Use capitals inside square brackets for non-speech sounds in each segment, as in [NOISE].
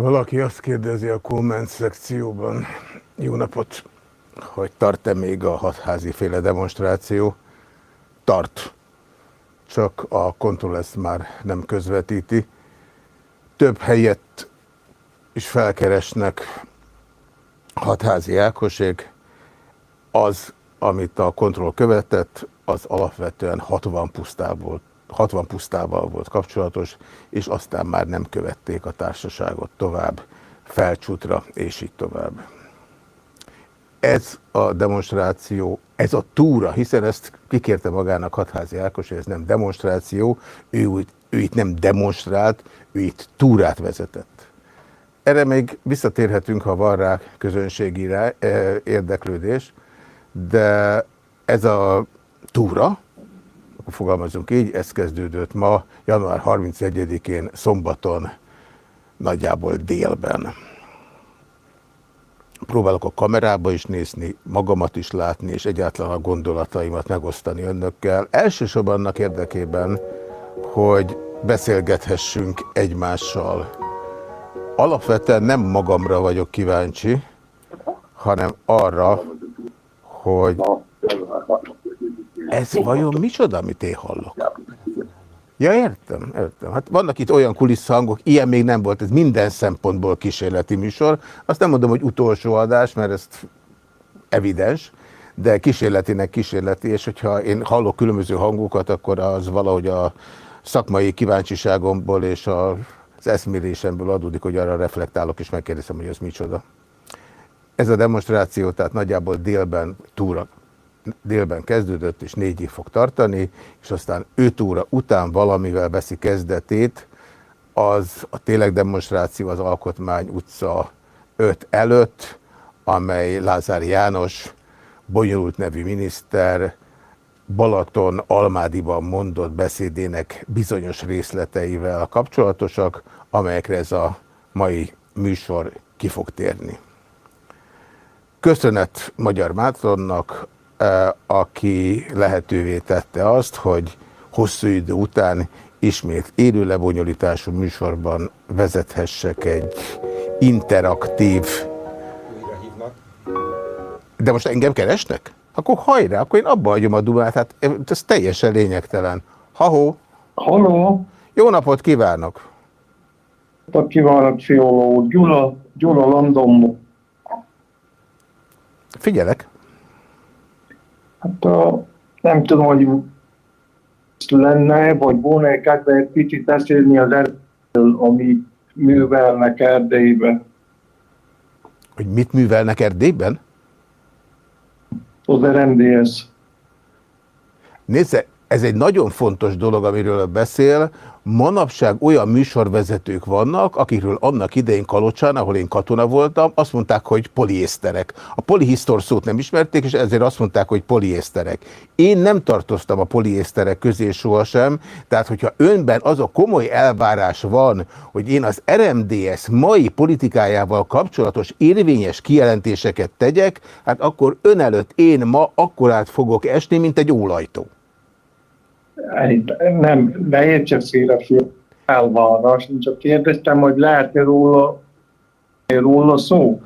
Valaki azt kérdezi a komment szekcióban, jó napot, hogy tart-e még a hatházi féle demonstráció? Tart. Csak a kontroll ezt már nem közvetíti. Több helyet is felkeresnek hatházi Ákosék. Az, amit a kontroll követett, az alapvetően 60 pusztából 60 pusztával volt kapcsolatos, és aztán már nem követték a társaságot tovább, felcsútra, és így tovább. Ez a demonstráció, ez a túra, hiszen ezt kikérte magának Hatházi Ákos, hogy ez nem demonstráció, ő, ő itt nem demonstrált, ő itt túrát vezetett. Erre még visszatérhetünk, ha van rá közönségi rá, eh, érdeklődés, de ez a túra, fogalmazunk így, ez kezdődött ma, január 31-én szombaton, nagyjából délben. Próbálok a kamerába is nézni, magamat is látni, és egyáltalán a gondolataimat megosztani önökkel. Elsősorban annak érdekében, hogy beszélgethessünk egymással. Alapvetően nem magamra vagyok kíváncsi, hanem arra, hogy ez vajon micsoda, amit én hallok? Ja, értem, értem. Hát vannak itt olyan kulisszhangok, ilyen még nem volt, ez minden szempontból kísérleti műsor. Azt nem mondom, hogy utolsó adás, mert ez evidens, de kísérletinek kísérleti, és hogyha én hallok különböző hangokat, akkor az valahogy a szakmai kíváncsiságomból és a, az eszmélésemből adódik, hogy arra reflektálok, és megkérdezem, hogy ez micsoda. Ez a demonstráció, tehát nagyjából délben túra délben kezdődött, és négyig fog tartani, és aztán 5 óra után valamivel veszi kezdetét, az a tényleg demonstráció az Alkotmány utca 5 előtt, amely Lázár János, bonyolult nevű miniszter, Balaton Almádiban mondott beszédének bizonyos részleteivel kapcsolatosak, amelyekre ez a mai műsor ki fog térni. Köszönet Magyar Mátronnak, aki lehetővé tette azt, hogy hosszú idő után ismét élő lebonyolítású műsorban vezethessek egy interaktív... De most engem keresnek? Akkor hajrá, akkor én abba hagyom a dumát, hát ez teljesen lényegtelen. Ha-ho! Halló! Jó napot kívánok! Napot kívánok, Fioló! Gyula, Gyula London. Figyelek! Hát a, nem tudom, hogy lenne, vagy volna kedve egy kicsit beszélni az erről, ami művelnek Erdélyben. Hogy mit művelnek Erdélyben? Az RMDS. Nézze, Ez egy nagyon fontos dolog, amiről beszél. Manapság olyan műsorvezetők vannak, akikről annak idején Kalocsán, ahol én katona voltam, azt mondták, hogy poliészterek. A polihisztor szót nem ismerték, és ezért azt mondták, hogy poliészterek. Én nem tartoztam a poliészterek közé sohasem, tehát hogyha önben az a komoly elvárás van, hogy én az RMDS mai politikájával kapcsolatos érvényes kijelentéseket tegyek, hát akkor ön előtt én ma akkorát fogok esni, mint egy ólajtó nem, ne értse szélesül elvárás, én csak kérdeztem, hogy lehet-e róla, róla szó.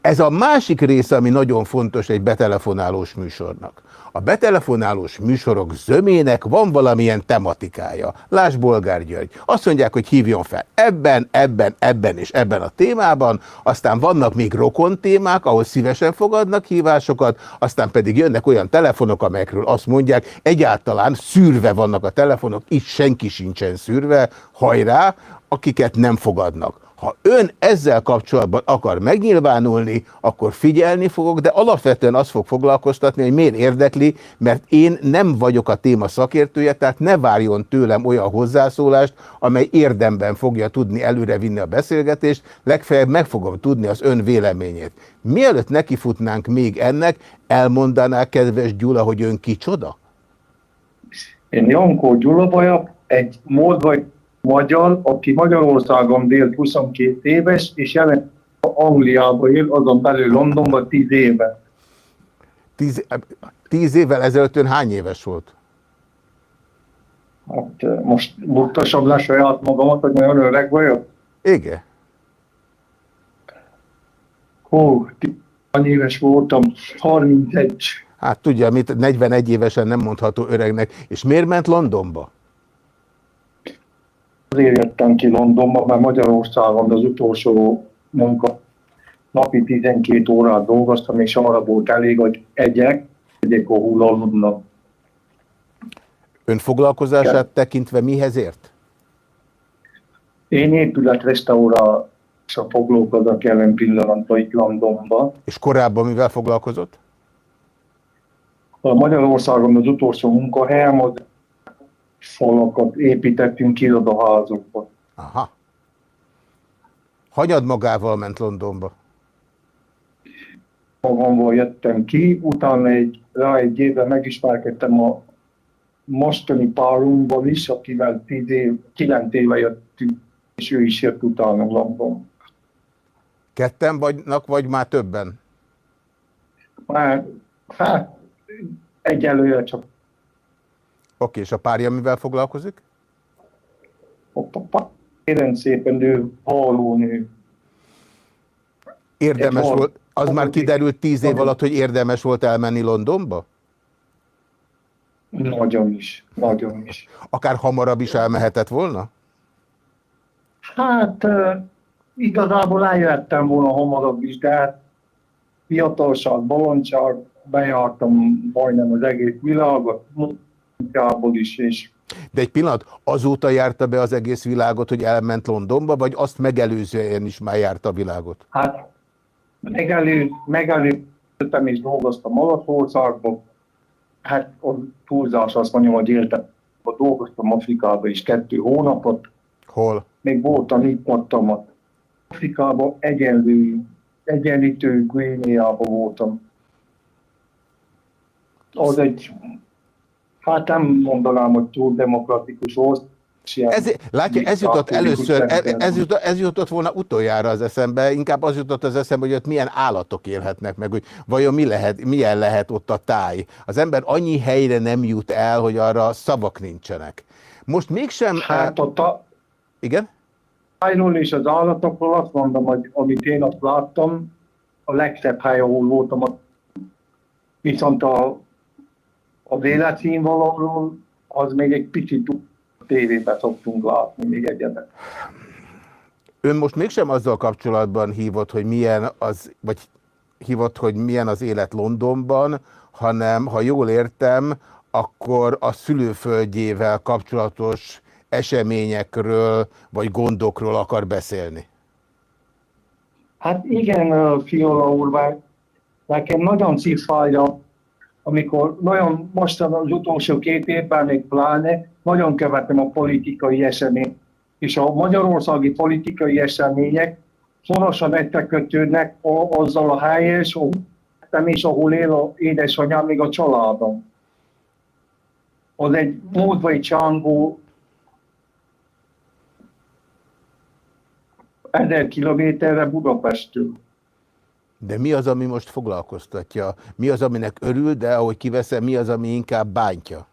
Ez a másik része, ami nagyon fontos egy betelefonálós műsornak. A betelefonálós műsorok zömének van valamilyen tematikája. Lásd Bolgár György. Azt mondják, hogy hívjon fel ebben, ebben, ebben és ebben a témában, aztán vannak még rokon témák, ahol szívesen fogadnak hívásokat, aztán pedig jönnek olyan telefonok, amelyekről azt mondják, egyáltalán szűrve vannak a telefonok, itt senki sincsen szűrve, hajrá, akiket nem fogadnak. Ha ön ezzel kapcsolatban akar megnyilvánulni, akkor figyelni fogok, de alapvetően azt fog foglalkoztatni, hogy miért érdekli, mert én nem vagyok a téma szakértője, tehát ne várjon tőlem olyan hozzászólást, amely érdemben fogja tudni előrevinni a beszélgetést, legfeljebb meg fogom tudni az ön véleményét. Mielőtt nekifutnánk még ennek, elmondaná kedves Gyula, hogy ön kicsoda? Én Jankó Gyula vagyok, egy mód magyar, aki Magyarországon élt 22 éves, és jelen Angliában él, azon belül Londonban 10 éve. 10, 10 évvel ezelőtt ön hány éves volt? Hát most mutassam le saját magamat, hogy nagyon öreg vagyok? Igen. Hú, annyi éves voltam, 31. Hát tudja, mit 41 évesen nem mondható öregnek. És miért ment Londonba? Azért jöttem ki Londonba, mert Magyarországon az utolsó munka napi 12 órát dolgoztam, és arra volt elég, hogy egyek, egyek a hullaludnak. Ön foglalkozását ja. tekintve mihez ért? Én épületrestaurálással foglalkozok jelen pillanatban itt Londonban. És korábban mivel foglalkozott? A Magyarországon az utolsó munkahelyem az falakat építettünk irodaházokba. Aha. Hagyad magával ment Londonba? Magamból jöttem ki, utána egy, rá egy évben megismerkedtem a mostani párumban is, akivel 10 év, 9 éve jöttünk, és ő is jött utána London. Ketten vagynak, vagy már többen? Már, hát, egyelőre csak Oké, és a párja mivel foglalkozik? Kérem szépen, ő hallónő. Érdemes hal... volt, az már kiderült tíz év alatt, hogy érdemes volt elmenni Londonba? Nagyon is, nagyon is. Akár hamarabb is elmehetett volna? Hát igazából eljöttem volna hamarabb is, de hát fiatalság, bolondság, bejártam majdnem az egész világot, Gábor is, és de egy pillanat, azóta járta be az egész világot, hogy elment Londonba, vagy azt megelőzően is már járta a világot? Hát megelő, megelőztem és dolgoztam Olaszországban. Hát a túlzás azt mondjam, hogy éltem. Dolgoztam Afrikában is kettő hónapot. Hol? Még voltam itt voltam Afrikában egyenlő, egyenlítő Guineában voltam. Az egy Hát nem mondanám, hogy túl demokratikus ország. Ez, látja, ez jutott először, ez, ez, jutott, ez jutott volna utoljára az eszembe, inkább az jutott az eszembe, hogy ott milyen állatok élhetnek meg, hogy vajon mi lehet, milyen lehet ott a táj. Az ember annyi helyre nem jut el, hogy arra szavak nincsenek. Most mégsem... Hát ott a... Igen? Tájról és az állatokról azt mondom, hogy amit én azt láttam, a legszebb hely, ahol voltam, viszont a az életszínvonalról az még egy picit tévében szoktunk látni még egyetet. Ön most mégsem azzal kapcsolatban hívott, hogy milyen az, vagy hívott, hogy milyen az élet Londonban, hanem, ha jól értem, akkor a szülőföldjével kapcsolatos eseményekről, vagy gondokról akar beszélni. Hát igen, Fiola úr, nekem nagyon szívfájja amikor nagyon mostan az utolsó két évben még pláne, nagyon követem a politikai eseményt. És a magyarországi politikai események szorosan egybekötődnek azzal a helyes, nem is ahol él a édesanyám, még a családom. Az egy módvai csangó ezer kilométerre Budapestről. De mi az, ami most foglalkoztatja? Mi az, aminek örül, de ahogy kiveszem, mi az, ami inkább bántja?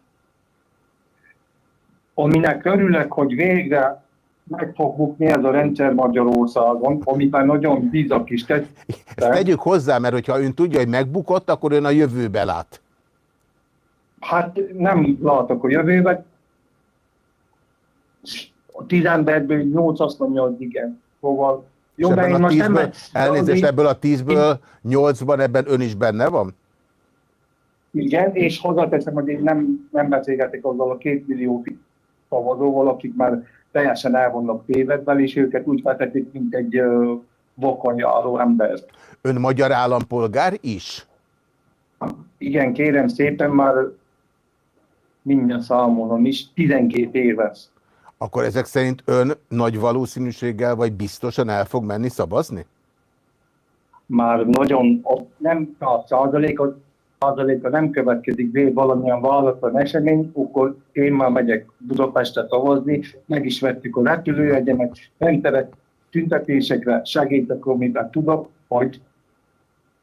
Aminek örülök, hogy végre meg fog bukni ez a rendszer Magyarországon, amiben nagyon bízak is. Ezt tegyük hozzá, mert hogyha ön tudja, hogy megbukott, akkor ön a jövőbe lát. Hát nem látok a jövőbe. A tíz emberből nyolc azt mondja, hogy igen. Szóval jó, de én most tízből, nem... Elnézést, ebből a tízből nyolcban ebben ön is benne van? Igen, és hozzáteszem, hogy én nem, nem beszélgetek azzal a két millió szavazóval, akik már teljesen el vannak tévedvel, és őket úgy vetetik, mint egy uh, vakonyjáró ember. Ön magyar állampolgár is? Igen, kérem szépen, már minden számolom is, 12 éves. Akkor ezek szerint ön nagy valószínűséggel vagy biztosan el fog menni szavazni? Már nagyon, nem a százalékot, százaléka nem következik be valamilyen választó esemény, akkor én már megyek Budapestre szavazni, meg is vettük a repülőjegyemet, rendszeres tüntetésekre segítek, amiben tudok, hogy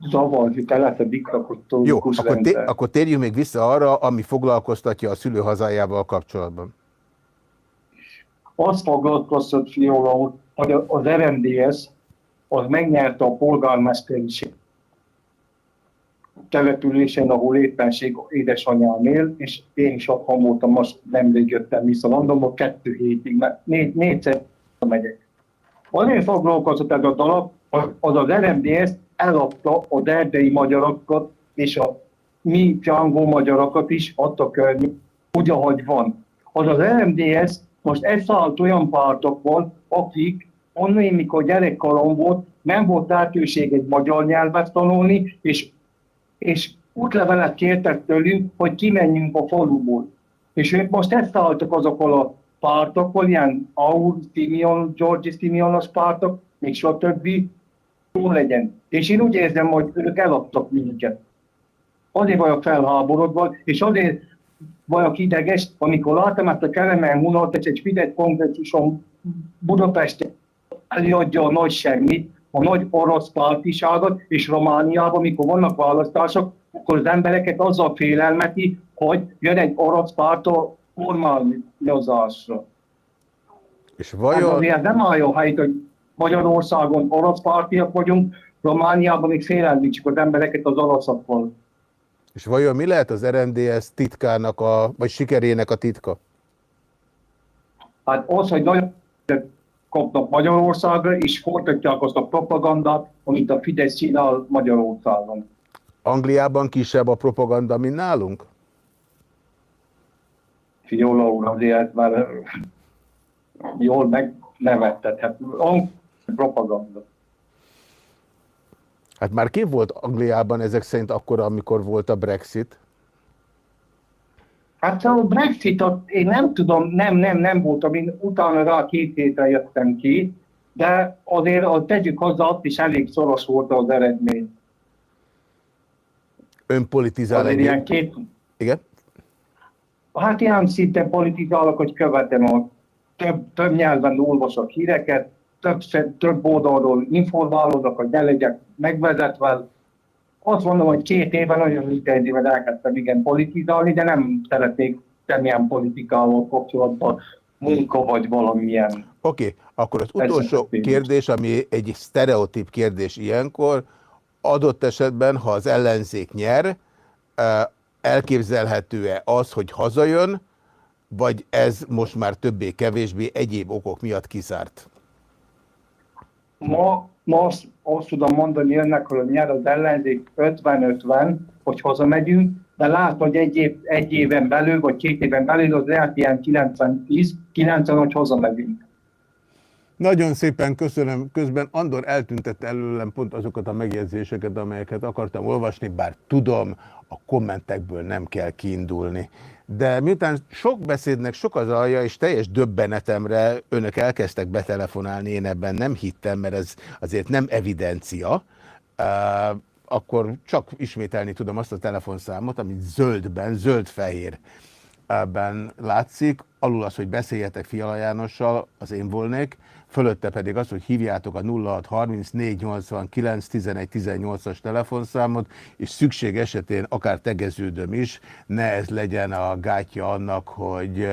zavarni a diktatórikus Jó, akkor, té akkor térjünk még vissza arra, ami foglalkoztatja a szülőhazájával kapcsolatban. Azt foglalkoztat Fiola hogy az RMDS az megnyerte a polgármesteriség településen, ahol éppenség édesanyám él, és én is otthon voltam, most nemrég jöttem vissza Londonba, kettő hétig, mert négy, négyszer megyek. Azért foglalkozott ez a dolog, az az RMDS eladta a derdei magyarokat, és a mi csangó magyarokat is adta környék, úgy, van. Az az RMDS most egy szállt olyan pártokból, akik onnan, mikor gyerekkorom volt, nem volt lehetőség egy magyar nyelvet tanulni, és és útlevelet kértek tőlünk, hogy kimenjünk a faluból. És ők most ezt álltak azokon a pártokon, ilyen Aur, Timion, Georgi Timionos pártok, még stb. Jó legyen. És én úgy érzem, hogy ők eladtak minket. Azért vagyok felháborodva, és azért vagyok ideges, amikor láttam ezt a Kelemen Hunort, egy Fidesz kongresszuson Budapesten előadja a nagy semmit, a nagy orosz pártiságot, és Romániában, mikor vannak választások, akkor az embereket azzal félelmeti, hogy jön egy orosz pártól kormányozásra. És vajon... Hát azért nem áll jó helyt, hogy Magyarországon orosz pártiak vagyunk, Romániában még félelmítsük az embereket az oroszokkal. És vajon mi lehet az RNDS titkának, a, vagy sikerének a titka? Hát az, hogy nagyon kapnak Magyarországra, és folytatják azt a propagandát, amit a Fidesz csinál Magyarországon. Angliában kisebb a propaganda, mint nálunk? Fiola úr, azért már jól megnevetted. Hát propaganda. Hát már ki volt Angliában ezek szerint akkor, amikor volt a Brexit? Hát a brexit én nem tudom, nem, nem, nem voltam, én utána rá két hétre jöttem ki, de azért a tegyük hozzá, ott is elég szoros volt az eredmény. Ön politizál egy... Ilyen két... Igen? Hát ilyen szinte politizálok, hogy követem a több, több nyelven olvasok híreket, több, több oldalról informálódok, hogy ne legyek megvezetve, azt mondom, hogy két éve nagyon intenzíven elkezdtem igen politizálni, de nem szeretnék semmilyen politikával kapcsolatban munka vagy valamilyen. Oké, okay, akkor az utolsó kérdés, ami egy sztereotíp kérdés ilyenkor, adott esetben, ha az ellenzék nyer, elképzelhető-e az, hogy hazajön, vagy ez most már többé-kevésbé egyéb okok miatt kizárt? Ma Ma azt, azt tudom mondani önnek, hogy nyer az ellenzék 50-50, hogy hazamegyünk, de látom, hogy egy, év, egy éven belül, vagy két éven belül az lehet ilyen 90-10, 90, hogy hazamegyünk. Nagyon szépen köszönöm. Közben Andor eltüntette előlem pont azokat a megjegyzéseket, amelyeket akartam olvasni, bár tudom, a kommentekből nem kell kiindulni. De miután sok beszédnek sok az alja, és teljes döbbenetemre önök elkezdtek betelefonálni, én ebben nem hittem, mert ez azért nem evidencia, akkor csak ismételni tudom azt a telefonszámot, amit zöldben, zöld-fehér ben látszik, alul az, hogy beszéljetek Fiala Jánossal, az én volnék, fölötte pedig az, hogy hívjátok a 0630 as telefonszámot, és szükség esetén akár tegeződöm is, ne ez legyen a gátja annak, hogy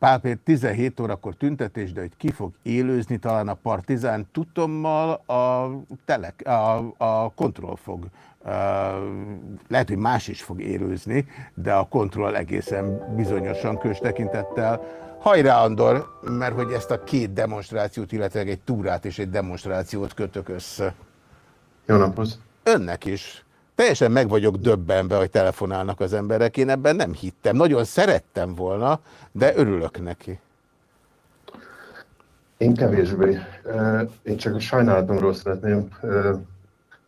Pálpér 17 órakor tüntetés, de hogy ki fog élőzni, talán a partizán tudtommal a, telek, a, a kontroll fog. Lehet, hogy más is fog élőzni, de a kontroll egészen bizonyosan kös tekintettel. Hajrá, Andor, mert hogy ezt a két demonstrációt, illetve egy túrát és egy demonstrációt kötök össze. Jó napot! Önnek is. Teljesen meg vagyok döbbenve, hogy telefonálnak az emberek. Én ebben nem hittem. Nagyon szerettem volna, de örülök neki. Én kevésbé. Én csak a sajnálatomról szeretném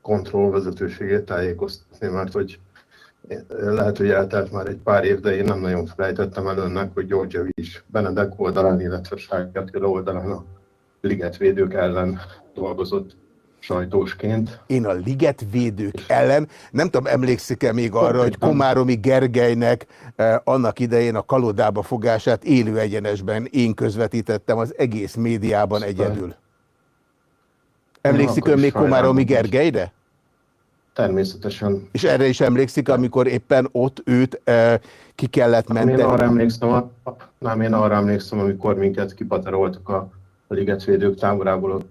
kontroll vezetőségét tájékoztatni, mert hogy lehet, hogy eltelt már egy pár év, de én nem nagyon felejtettem el önnek, hogy Georgia is Benedek oldalán, illetve Sárkátkél oldalán a ligetvédők ellen dolgozott sajtósként. Én a ligetvédők ellen, nem tudom, emlékszik-e még arra, hogy Komáromi Gergelynek eh, annak idején a kalodába fogását élő egyenesben én közvetítettem az egész médiában egyedül. Emlékszik ön még Komáromi Gergelyre? Természetesen. És erre is emlékszik, amikor éppen ott őt e, ki kellett menteni? Én arra emlékszem, nem, én arra emlékszem, amikor minket kipateroltak a, a ligetvédők táborából,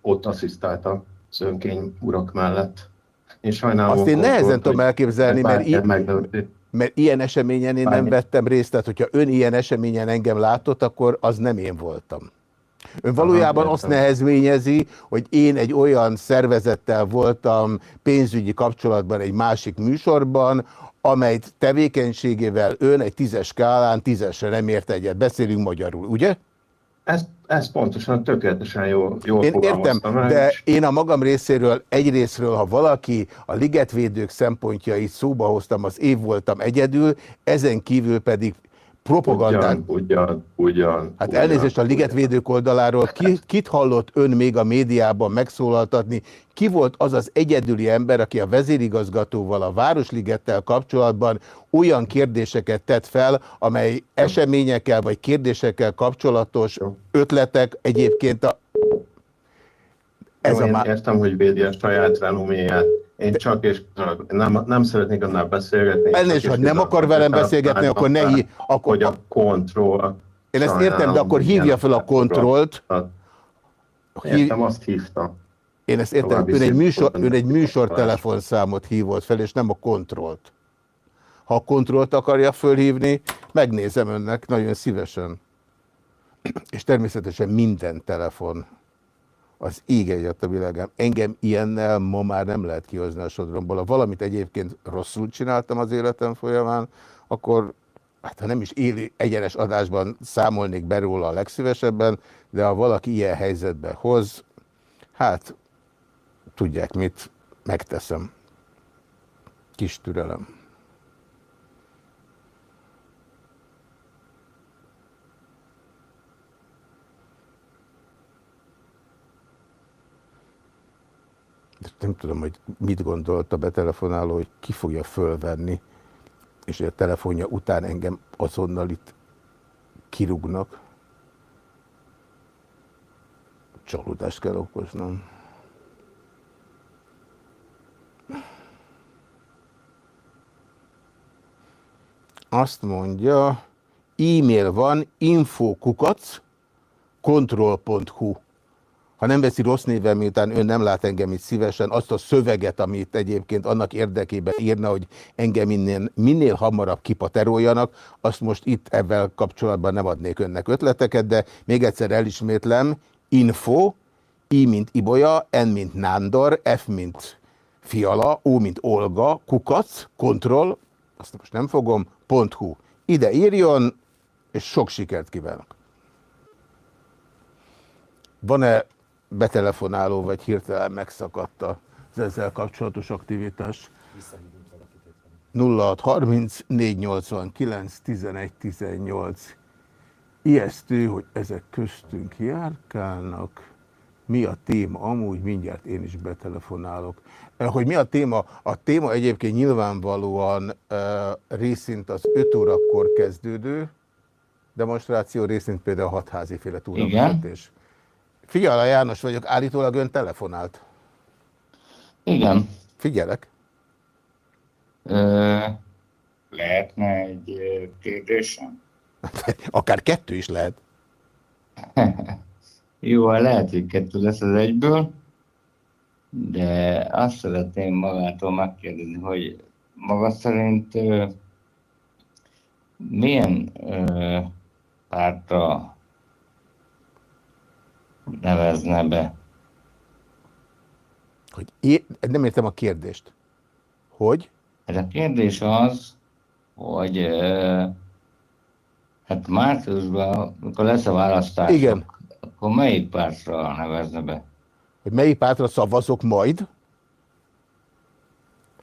ott asszisztálta az önkény urak mellett. Én sajnálom. Azt én nehezen tudom elképzelni, mert, i- mert ilyen eseményen én nem vettem részt, tehát hogyha ön ilyen eseményen engem látott, akkor az nem én voltam. Ön valójában Aha, azt nehezményezi, hogy én egy olyan szervezettel voltam pénzügyi kapcsolatban egy másik műsorban, amely tevékenységével ön egy tízes skálán tízesre nem ért egyet. Beszélünk magyarul, ugye? Ez, ez pontosan tökéletesen jól, jól Én értem, de én a magam részéről egyrésztről, ha valaki a ligetvédők szempontjait szóba hoztam, az év voltam egyedül, ezen kívül pedig propagandát. Ugyan, ugyan, ugyan. Hát ugyan, elnézést a ligetvédők oldaláról, ki, kit hallott ön még a médiában megszólaltatni? Ki volt az az egyedüli ember, aki a vezérigazgatóval, a Városligettel kapcsolatban olyan kérdéseket tett fel, amely eseményekkel vagy kérdésekkel kapcsolatos ötletek egyébként a... Ez Jó, a én értem, hogy védi a saját renoméját én csak és nem, nem szeretnék annál beszélgetni. Elnézést, ha nem akar velem beszélgetni, akkor ne hív. Akkor... Hogy a kontroll... Én ezt értem, de akkor hívja fel a kontrollt. Értem, azt hívta. Én ezt értem, ön egy, műsor, ön egy műsor telefonszámot hívott fel, és nem a kontrollt. Ha a kontrollt akarja fölhívni, megnézem önnek nagyon szívesen. És természetesen minden telefon az ég egyet a világán. Engem ilyennel ma már nem lehet kihozni a sodromból. Ha valamit egyébként rosszul csináltam az életem folyamán, akkor hát ha nem is éli egyenes adásban számolnék be róla a legszívesebben, de ha valaki ilyen helyzetbe hoz, hát tudják mit, megteszem. Kis türelem. Nem tudom, hogy mit gondolt a betelefonáló, hogy ki fogja fölvenni, és a telefonja után engem azonnal itt kirúgnak. Csalódást kell okoznom. Azt mondja, e-mail van, infokukac, control.hu. Ha nem veszi rossz néven, miután ön nem lát engem itt szívesen, azt a szöveget, amit egyébként annak érdekében írna, hogy engem minél, minél hamarabb kipateroljanak, azt most itt ebben kapcsolatban nem adnék önnek ötleteket, de még egyszer elismétlem, info, I mint Ibolya, N mint Nándor, F mint Fiala, O mint Olga, kukac, kontroll, azt most nem fogom, .hu. Ide írjon, és sok sikert kívánok. Van-e betelefonáló, vagy hirtelen megszakadt az ezzel kapcsolatos aktivitás. 0630 489 1118. Ijesztő, hogy ezek köztünk járkálnak. Mi a téma? Amúgy mindjárt én is betelefonálok. Hogy mi a téma? A téma egyébként nyilvánvalóan uh, részint az 5 órakor kezdődő demonstráció, részint például a hatházi féle túlvezetés. Figyelj, János vagyok, állítólag ön telefonált. Igen. Figyelek. Ö, lehetne egy kérdésem? [LAUGHS] Akár kettő is lehet. [LAUGHS] Jó, lehet, hogy kettő lesz az egyből, de azt szeretném magától megkérdezni, hogy maga szerint ö, milyen ö, pártra nevezne be? Hogy én, nem értem a kérdést. Hogy? Hát a kérdés az, hogy ö, hát márciusban, amikor lesz a választás, Igen. akkor melyik pártra nevezne be? Hogy melyik pártra szavazok majd?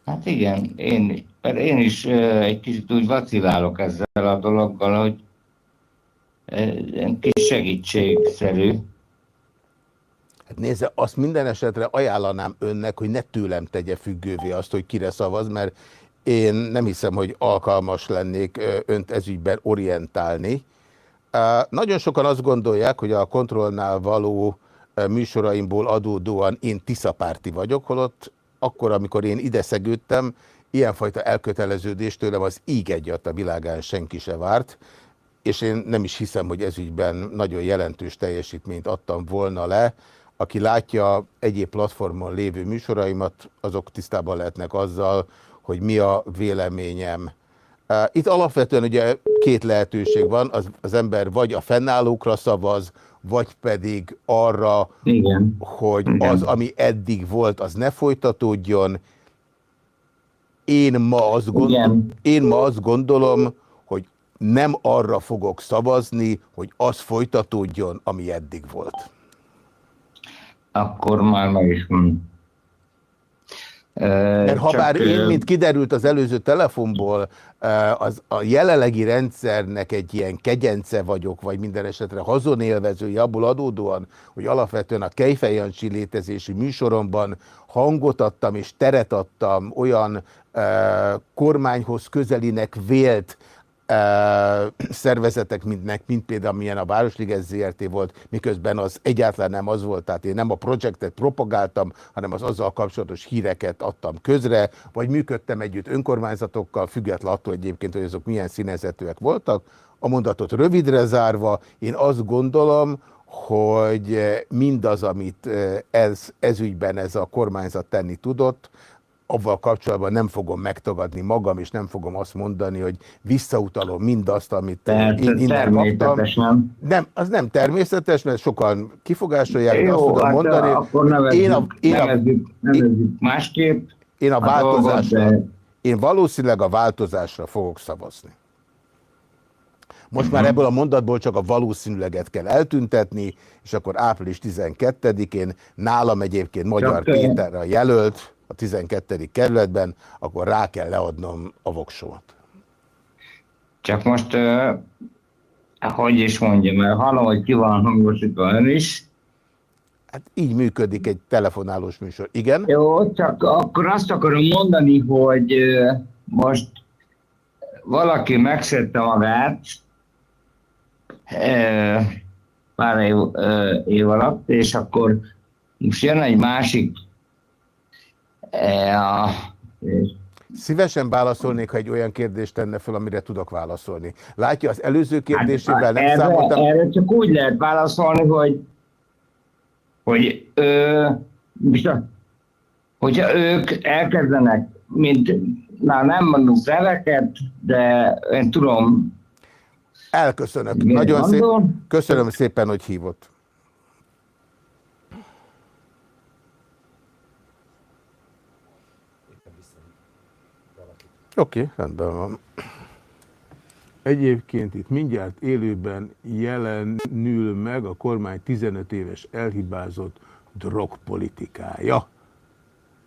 Hát igen, én, mert én is egy kicsit úgy vacilálok ezzel a dologgal, hogy egy kis segítségszerű. Hát nézze, azt minden esetre ajánlanám önnek, hogy ne tőlem tegye függővé azt, hogy kire szavaz, mert én nem hiszem, hogy alkalmas lennék önt ezügyben orientálni. Nagyon sokan azt gondolják, hogy a kontrollnál való műsoraimból adódóan én tiszapárti vagyok, holott akkor, amikor én ide szegődtem, ilyenfajta elköteleződést tőlem az íg egyat a világán senki se várt, és én nem is hiszem, hogy ezügyben nagyon jelentős teljesítményt adtam volna le. Aki látja egyéb platformon lévő műsoraimat, azok tisztában lehetnek azzal, hogy mi a véleményem. Itt alapvetően ugye két lehetőség van, az, az ember vagy a fennállókra szavaz, vagy pedig arra, Igen. hogy Igen. az, ami eddig volt, az ne folytatódjon. Én ma azt, gondol, én ma azt gondolom, hogy nem arra fogok szavazni, hogy az folytatódjon, ami eddig volt. Akkor már meg is mondom. Mert ha bár én, mint kiderült az előző telefonból, az a jelenlegi rendszernek egy ilyen kegyence vagyok, vagy minden esetre hazonélvezői abból adódóan, hogy alapvetően a Kejfejancsi létezési műsoromban hangot adtam és teret adtam olyan kormányhoz közelinek vélt szervezetek, mintnek, mint például milyen a Városliges ZRT volt, miközben az egyáltalán nem az volt, tehát én nem a projektet propagáltam, hanem az azzal kapcsolatos híreket adtam közre, vagy működtem együtt önkormányzatokkal, független attól egyébként, hogy azok milyen színezetőek voltak. A mondatot rövidre zárva, én azt gondolom, hogy mindaz, amit ez, ez ügyben ez a kormányzat tenni tudott, avval kapcsolatban nem fogom megtagadni magam, és nem fogom azt mondani, hogy visszautalom mindazt, amit Tehát én innen kaptam. Nem. nem, az nem természetes, mert sokan kifogásolják, de azt tudom hát mondani, akkor nevezzük, én a, én a, nevezzük, nevezzük másképp. én a a változásra, dolgot, de- én valószínűleg a változásra fogok szavazni. Most már ebből a mondatból csak a valószínűleget kell eltüntetni, és akkor április 12-én nálam egyébként Magyar Péter a jelölt a 12. kerületben, akkor rá kell leadnom a voksót. Csak most, uh, hogy is mondjam, mert hallom, hogy ki van hangosítva ön is. Hát így működik egy telefonálós műsor. Igen? Jó, csak akkor azt akarom mondani, hogy uh, most valaki megszedte magát uh, pár év, év alatt, és akkor most jön egy másik és Szívesen válaszolnék, ha egy olyan kérdést tenne fel, amire tudok válaszolni. Látja, az előző kérdésével nem erre, számoltam. erre csak úgy lehet válaszolni, hogy, hogy ö, hogyha ők elkezdenek, mint, na nem mondunk neveket, de én tudom, Elköszönök. Nagyon szép, köszönöm szépen, hogy hívott. Oké, okay, rendben van. Egyébként itt mindjárt élőben jelenül meg a kormány 15 éves elhibázott drogpolitikája.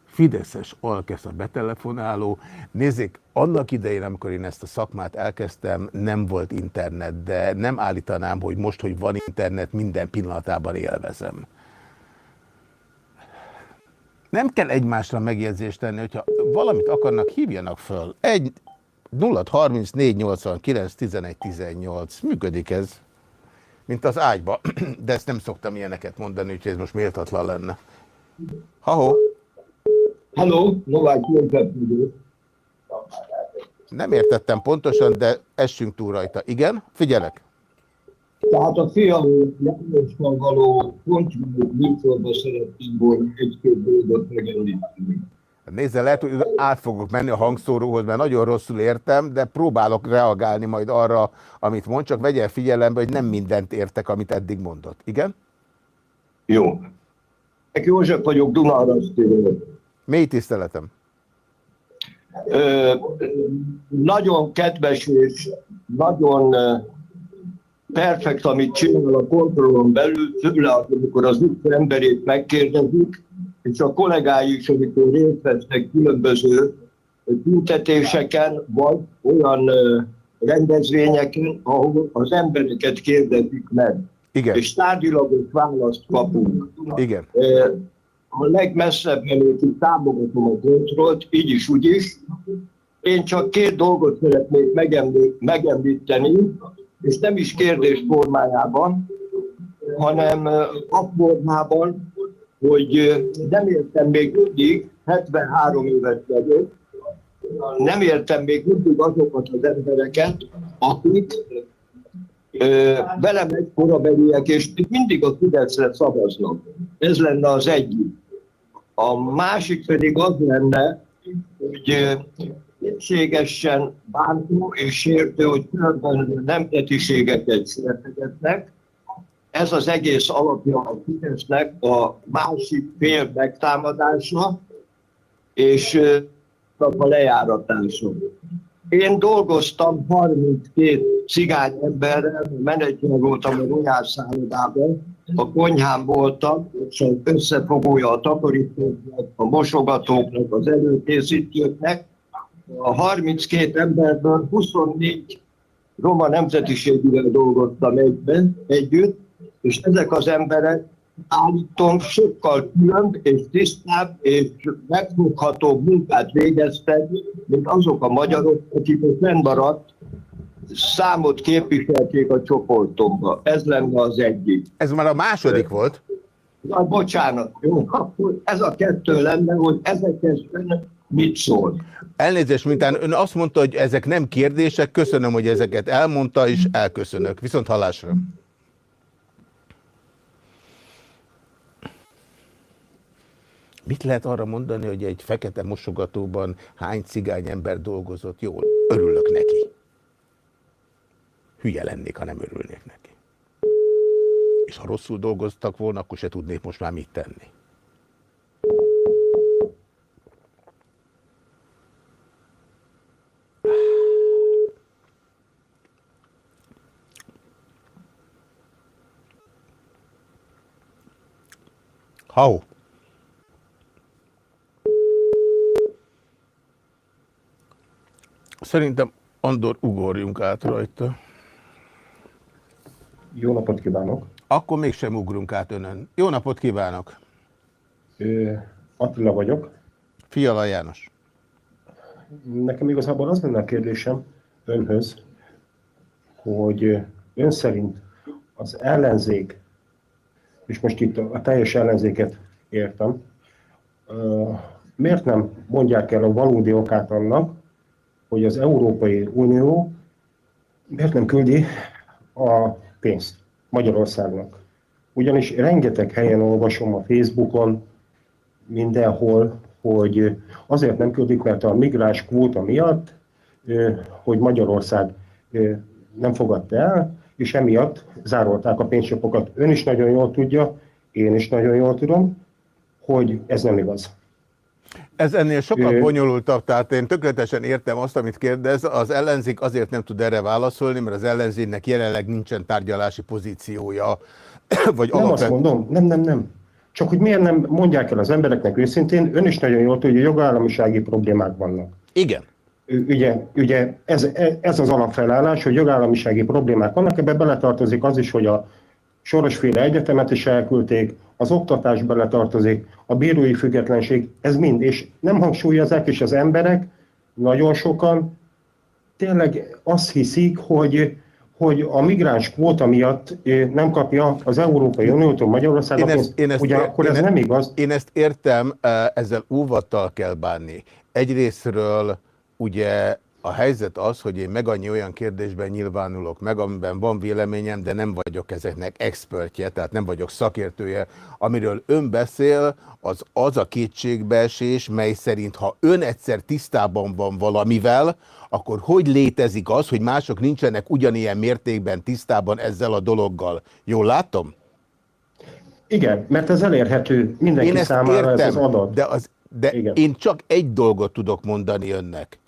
Fideszes alkesz a betelefonáló. Nézzék, annak idején, amikor én ezt a szakmát elkezdtem, nem volt internet, de nem állítanám, hogy most, hogy van internet, minden pillanatában élvezem. Nem kell egymásra megjegyzést tenni, hogyha valamit akarnak, hívjanak föl. Egy 0 34 89 11 18. Működik ez mint az ágyba. [CLEARS THROAT] De ezt nem szoktam ilyeneket mondani, úgyhogy ez most méltatlan lenne. Ha-ho! Hello, Novák Nem értettem pontosan, de essünk túl rajta. Igen? Figyelek! Tehát a fiam Jánosnak való kontinúk műsorba szeretném volna egy-két dolgot megemlíteni. Nézze, lehet, hogy át fogok menni a hangszóróhoz, mert nagyon rosszul értem, de próbálok reagálni majd arra, amit mond, csak vegye figyelembe, hogy nem mindent értek, amit eddig mondott. Igen? Jó. József vagyok, Dunaharasztiról. Mély tiszteletem. Ö, nagyon kedves és nagyon perfekt, amit csinál a kontrollon belül, főleg amikor az utca emberét megkérdezik, és a kollégái is, amikor részt vesznek különböző tüntetéseken, vagy olyan rendezvényeken, ahol az embereket kérdezik meg. Igen. És tárgyilagos választ kapunk. Igen. A legmesszebb menőkig támogatom a kontrollt, így is, úgy is. Én csak két dolgot szeretnék megemlíteni, és nem is kérdés formájában, hanem a hogy nem értem még mindig, 73 éves vagyok, nem értem még mindig azokat az embereket, akik ö, velem egy korabeliek, és mindig a Fideszre szavaznak. Ez lenne az egyik. A másik pedig az lenne, hogy egységesen bántó és sértő, hogy különböző nemzetiségeket szeretetnek, ez az egész alapja a Fidesznek a másik fél megtámadása és a lejáratása. Én dolgoztam 32 cigány emberrel, menedzser voltam a Royal a konyhán voltam, és az összefogója a takarítóknak, a mosogatóknak, az előkészítőknek. A 32 emberből 24 roma nemzetiségűvel dolgoztam egyben, együtt, és ezek az emberek állítom sokkal különb és tisztább és megfogható munkát végeztek, mint azok a magyarok, akik a fennmaradt számot képviselték a csoportomba. Ez lenne az egyik. Ez már a második volt? Na, bocsánat, jó, akkor ez a kettő lenne, hogy ezekhez mit szól. Elnézést, mintán ön azt mondta, hogy ezek nem kérdések, köszönöm, hogy ezeket elmondta, és elköszönök. Viszont hallásra. Mit lehet arra mondani, hogy egy fekete mosogatóban hány cigány ember dolgozott jól? Örülök neki. Hülye lennék, ha nem örülnék neki. És ha rosszul dolgoztak volna, akkor se tudnék most már mit tenni. How? Szerintem Andor ugorjunk át rajta. Jó napot kívánok! Akkor mégsem ugrunk át önön. Jó napot kívánok! Ö, Attila vagyok. Fiala János. Nekem igazából az lenne a kérdésem önhöz, hogy ön szerint az ellenzék, és most itt a teljes ellenzéket értem, miért nem mondják el a valódi okát annak, hogy az Európai Unió miért nem küldi a pénzt Magyarországnak. Ugyanis rengeteg helyen olvasom a Facebookon, mindenhol, hogy azért nem küldik, mert a migráns kvóta miatt, hogy Magyarország nem fogadta el, és emiatt zárolták a pénzcsapokat. Ön is nagyon jól tudja, én is nagyon jól tudom, hogy ez nem igaz. Ez ennél sokkal bonyolultabb, tehát én tökéletesen értem azt, amit kérdez. Az ellenzék azért nem tud erre válaszolni, mert az ellenzéknek jelenleg nincsen tárgyalási pozíciója. [COUGHS] Vagy nem alapvetően... azt mondom, nem, nem, nem. Csak hogy miért nem mondják el az embereknek őszintén, ön is nagyon jól tudja, hogy jogállamisági problémák vannak. Igen. Ugye, ugye ez, ez az alapfelállás, hogy jogállamisági problémák vannak, ebbe beletartozik az is, hogy a Sorosféle Egyetemet is elküldték, az oktatás beletartozik, a bírói függetlenség, ez mind, és nem hangsúlyozzák, és az emberek, nagyon sokan tényleg azt hiszik, hogy, hogy a migráns kvóta miatt nem kapja az Európai Uniótól Magyarország, én ezt, én ezt, ugye akkor én ez nem igaz. Én ezt értem, ezzel óvattal kell bánni. Egyrésztről ugye a helyzet az, hogy én meg annyi olyan kérdésben nyilvánulok meg, amiben van véleményem, de nem vagyok ezeknek expertje, tehát nem vagyok szakértője. Amiről ön beszél, az az a kétségbeesés, mely szerint ha ön egyszer tisztában van valamivel, akkor hogy létezik az, hogy mások nincsenek ugyanilyen mértékben tisztában ezzel a dologgal? Jól látom? Igen, mert ez elérhető mindenki én számára értem, ez az adat. De, az, de én csak egy dolgot tudok mondani önnek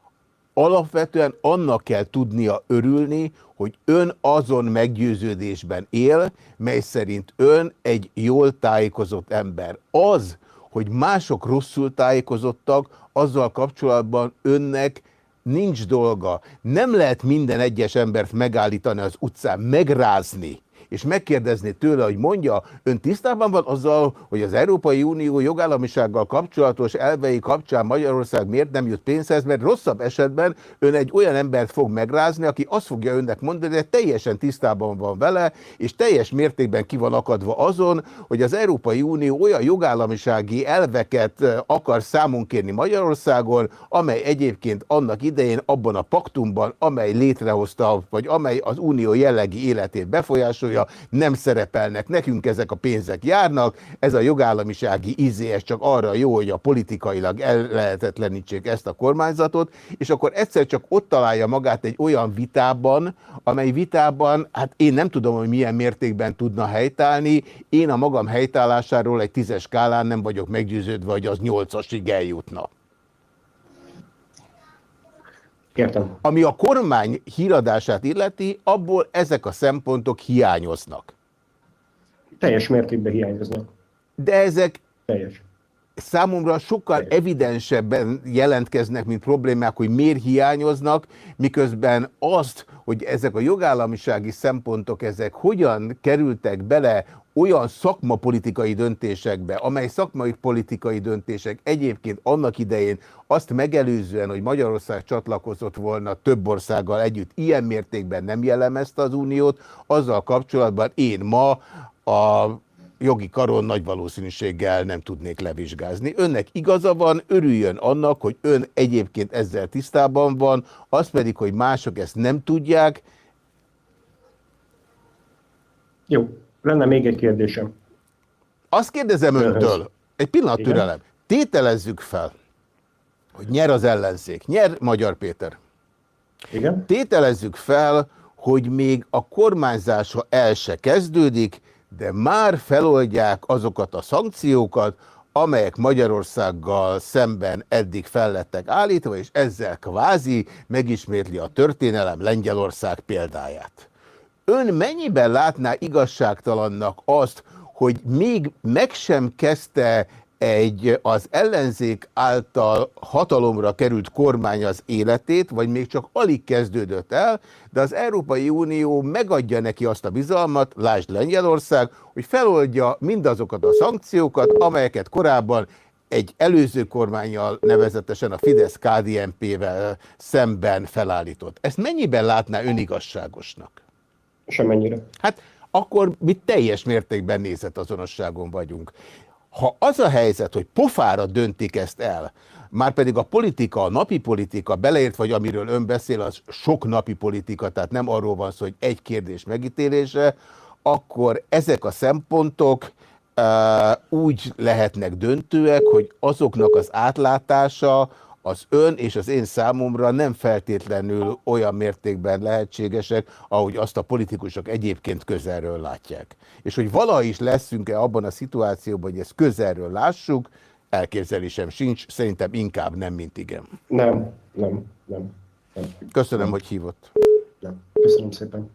alapvetően annak kell tudnia örülni, hogy ön azon meggyőződésben él, mely szerint ön egy jól tájékozott ember. Az, hogy mások rosszul tájékozottak, azzal kapcsolatban önnek nincs dolga. Nem lehet minden egyes embert megállítani az utcán, megrázni és megkérdezni tőle, hogy mondja, ön tisztában van azzal, hogy az Európai Unió jogállamisággal kapcsolatos elvei kapcsán Magyarország miért nem jut pénzhez, mert rosszabb esetben ön egy olyan embert fog megrázni, aki azt fogja önnek mondani, de teljesen tisztában van vele, és teljes mértékben ki van akadva azon, hogy az Európai Unió olyan jogállamisági elveket akar számon kérni Magyarországon, amely egyébként annak idején abban a paktumban, amely létrehozta, vagy amely az unió jellegi életét befolyásolja, mondja, nem szerepelnek, nekünk ezek a pénzek járnak, ez a jogállamisági izé, ez csak arra jó, hogy a politikailag el lehetetlenítsék ezt a kormányzatot, és akkor egyszer csak ott találja magát egy olyan vitában, amely vitában, hát én nem tudom, hogy milyen mértékben tudna helytállni, én a magam helytállásáról egy tízes skálán nem vagyok meggyőződve, hogy az nyolcasig eljutna. Értem. Ami a kormány híradását illeti, abból ezek a szempontok hiányoznak. Teljes mértékben hiányoznak. De ezek Teljes. számomra sokkal Teljes. evidensebben jelentkeznek, mint problémák, hogy miért hiányoznak, miközben azt, hogy ezek a jogállamisági szempontok, ezek hogyan kerültek bele olyan szakmapolitikai döntésekbe, amely szakmai politikai döntések egyébként annak idején azt megelőzően, hogy Magyarország csatlakozott volna több országgal együtt, ilyen mértékben nem jellemezte az uniót, azzal kapcsolatban én ma a jogi karon nagy valószínűséggel nem tudnék levizsgázni. Önnek igaza van, örüljön annak, hogy ön egyébként ezzel tisztában van, az pedig, hogy mások ezt nem tudják. Jó, lenne még egy kérdésem. Azt kérdezem öntől, egy pillanat Igen? türelem, tételezzük fel, hogy nyer az ellenzék, nyer Magyar Péter. Igen? Tételezzük fel, hogy még a kormányzása el se kezdődik, de már feloldják azokat a szankciókat, amelyek Magyarországgal szemben eddig fellettek állítva, és ezzel kvázi megismétli a történelem Lengyelország példáját. Ön mennyiben látná igazságtalannak azt, hogy még meg sem kezdte egy az ellenzék által hatalomra került kormány az életét, vagy még csak alig kezdődött el, de az Európai Unió megadja neki azt a bizalmat, lásd Lengyelország, hogy feloldja mindazokat a szankciókat, amelyeket korábban egy előző kormányjal, nevezetesen a Fidesz-KDNP-vel szemben felállított. Ezt mennyiben látná önigazságosnak? Semennyire. Hát akkor mi teljes mértékben nézetazonosságon vagyunk. Ha az a helyzet, hogy pofára döntik ezt el, már pedig a politika, a napi politika beleért, vagy amiről ön beszél, az sok napi politika, tehát nem arról van szó, hogy egy kérdés megítélése, akkor ezek a szempontok uh, úgy lehetnek döntőek, hogy azoknak az átlátása, az ön és az én számomra nem feltétlenül olyan mértékben lehetségesek, ahogy azt a politikusok egyébként közelről látják. És hogy valaha is leszünk-e abban a szituációban, hogy ezt közelről lássuk, elképzelésem sincs, szerintem inkább nem, mint igen. Nem, nem, nem. nem. Köszönöm, nem. hogy hívott. Nem. Köszönöm szépen.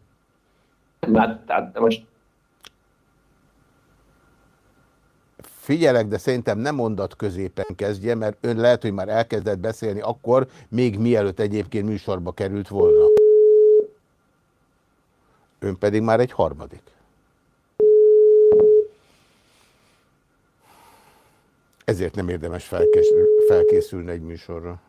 Hát, hát most figyelek, de szerintem nem mondat középen kezdje, mert ön lehet, hogy már elkezdett beszélni akkor, még mielőtt egyébként műsorba került volna. Ön pedig már egy harmadik. Ezért nem érdemes felkészülni egy műsorra.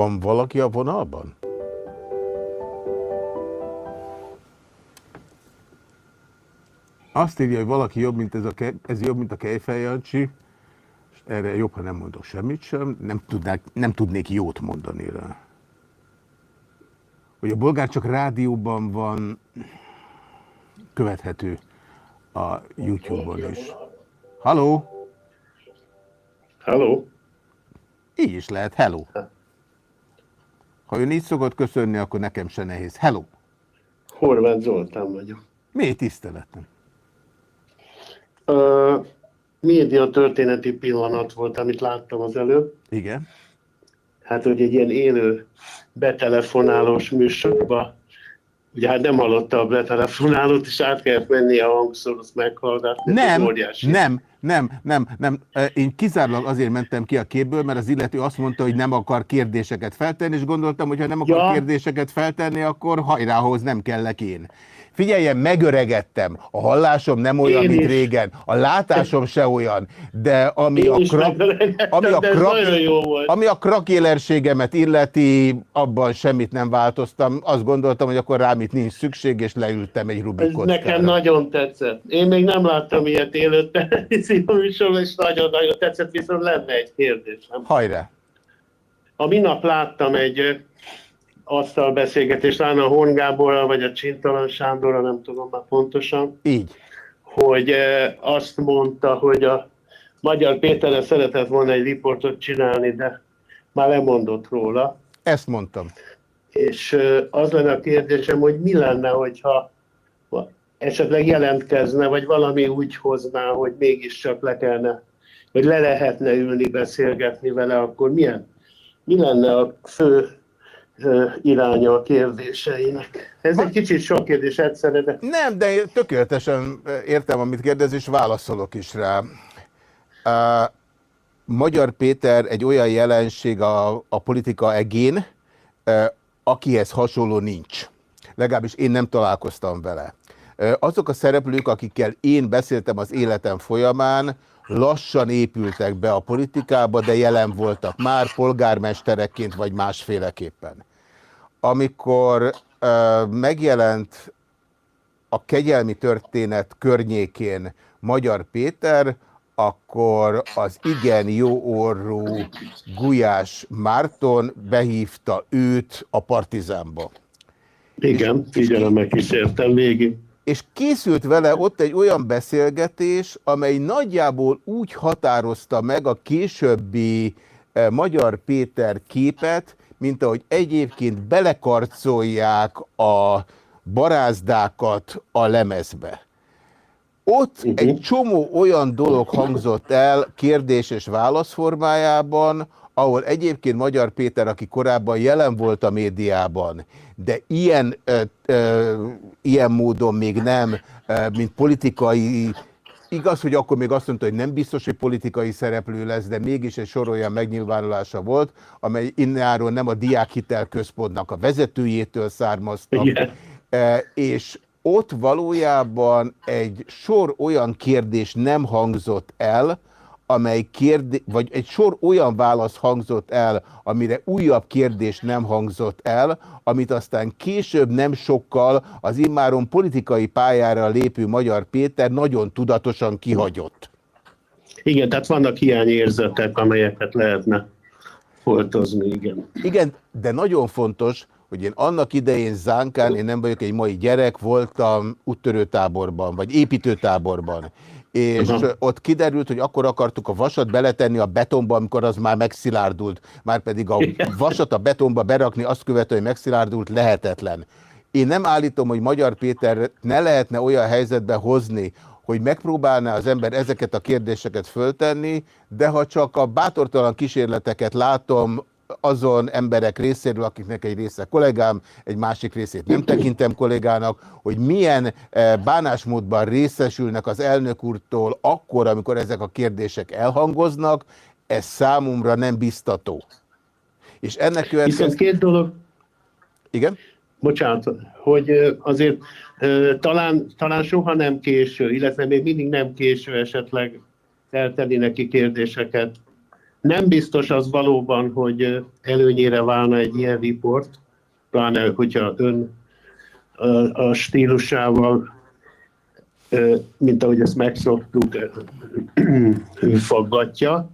Van valaki a vonalban? Azt írja, hogy valaki jobb, mint ez, a, ez jobb, mint a Kejfejancsi, és erre jobb, ha nem mondok semmit sem, nem, tudnák, nem tudnék jót mondani rá. Hogy a bolgár csak rádióban van követhető a YouTube-on is. Halló? Halló? Így is lehet, hello. Ha ön így szokott köszönni, akkor nekem se nehéz. Hello! Horváth Zoltán vagyok. Miért tiszteletem? Uh, média történeti pillanat volt, amit láttam az előbb. Igen. Hát, hogy egy ilyen élő betelefonálós műsorba, ugye hát nem hallotta a betelefonálót, és át kellett menni a hangszor, azt meghallgatni. Nem, nem, nem, nem, nem. Én kizárólag azért mentem ki a képből, mert az illető azt mondta, hogy nem akar kérdéseket feltenni, és gondoltam, hogy ha nem akar ja. kérdéseket feltenni, akkor hajrához nem kellek én. Figyeljen, megöregettem. A hallásom nem olyan, Én mint is. régen. A látásom se olyan. De ami Én a, krak, ami, a krak, ami a krakélerségemet illeti, abban semmit nem változtam. Azt gondoltam, hogy akkor rám itt nincs szükség, és leültem egy Rubik Ez nekem nagyon tetszett. Én még nem láttam ilyet élőt televízióműsorban, [LAUGHS] és nagyon-nagyon tetszett, viszont lenne egy kérdésem. Hajrá! A minap láttam egy asztalbeszélgetés, talán a Horn Gáborral, vagy a Csintalan Sándorral, nem tudom már pontosan. Így. Hogy azt mondta, hogy a Magyar Péterre szeretett volna egy riportot csinálni, de már lemondott róla. Ezt mondtam. És az lenne a kérdésem, hogy mi lenne, hogyha esetleg jelentkezne, vagy valami úgy hozná, hogy mégiscsak le kellene, vagy le lehetne ülni, beszélgetni vele, akkor milyen, mi lenne a fő iránya a kérdéseinek. Ez egy kicsit sok kérdés egyszerre, de... Nem, de tökéletesen értem, amit kérdez, és válaszolok is rá. Uh, Magyar Péter egy olyan jelenség a, a politika egén, uh, akihez hasonló nincs. Legalábbis én nem találkoztam vele. Uh, azok a szereplők, akikkel én beszéltem az életem folyamán, lassan épültek be a politikába, de jelen voltak már polgármesterekként vagy másféleképpen amikor uh, megjelent a kegyelmi történet környékén Magyar Péter, akkor az igen jó orrú Gulyás Márton behívta őt a Partizánba. Igen, figyelemmel kísértem végig. És készült vele ott egy olyan beszélgetés, amely nagyjából úgy határozta meg a későbbi Magyar Péter képet, mint ahogy egyébként belekarcolják a barázdákat a lemezbe. Ott uh -huh. egy csomó olyan dolog hangzott el kérdés és válasz formájában, ahol egyébként Magyar Péter, aki korábban jelen volt a médiában, de ilyen, ö, ö, ilyen módon még nem, ö, mint politikai Igaz, hogy akkor még azt mondta, hogy nem biztos, hogy politikai szereplő lesz, de mégis egy sor olyan megnyilvánulása volt, amely innáról nem a Diákhitel Központnak a vezetőjétől származtak. Igen. E, és ott valójában egy sor olyan kérdés nem hangzott el, amely kérdés, vagy egy sor olyan válasz hangzott el, amire újabb kérdés nem hangzott el, amit aztán később nem sokkal az immáron politikai pályára lépő Magyar Péter nagyon tudatosan kihagyott. Igen, tehát vannak hiányérzetek, amelyeket lehetne foltozni, igen. Igen, de nagyon fontos, hogy én annak idején Zánkán, én nem vagyok egy mai gyerek, voltam úttörőtáborban, vagy építőtáborban, és Aha. ott kiderült, hogy akkor akartuk a vasat beletenni a betonba, amikor az már megszilárdult. Márpedig a vasat a betonba berakni, azt követően, hogy megszilárdult, lehetetlen. Én nem állítom, hogy Magyar Péter ne lehetne olyan helyzetbe hozni, hogy megpróbálná az ember ezeket a kérdéseket föltenni, de ha csak a bátortalan kísérleteket látom azon emberek részéről, akiknek egy része kollégám, egy másik részét nem tekintem kollégának, hogy milyen eh, bánásmódban részesülnek az elnök úrtól akkor, amikor ezek a kérdések elhangoznak, ez számomra nem biztató. És ennek következően... Viszont két dolog... Igen? Bocsánat, hogy azért talán, talán soha nem késő, illetve még mindig nem késő esetleg feltenni neki kérdéseket nem biztos az valóban, hogy előnyére válna egy ilyen riport, pláne, hogyha ön a, a stílusával, mint ahogy ezt megszoktuk, faggatja,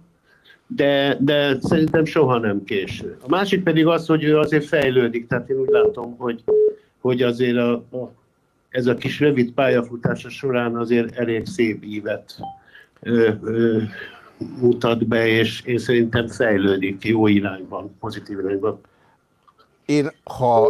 de, de szerintem soha nem késő. A másik pedig az, hogy ő azért fejlődik, tehát én úgy látom, hogy, hogy azért a, a, ez a kis rövid pályafutása során azért elég szép ívet mutat be, és én szerintem fejlődik jó irányban, pozitív irányban. Én, ha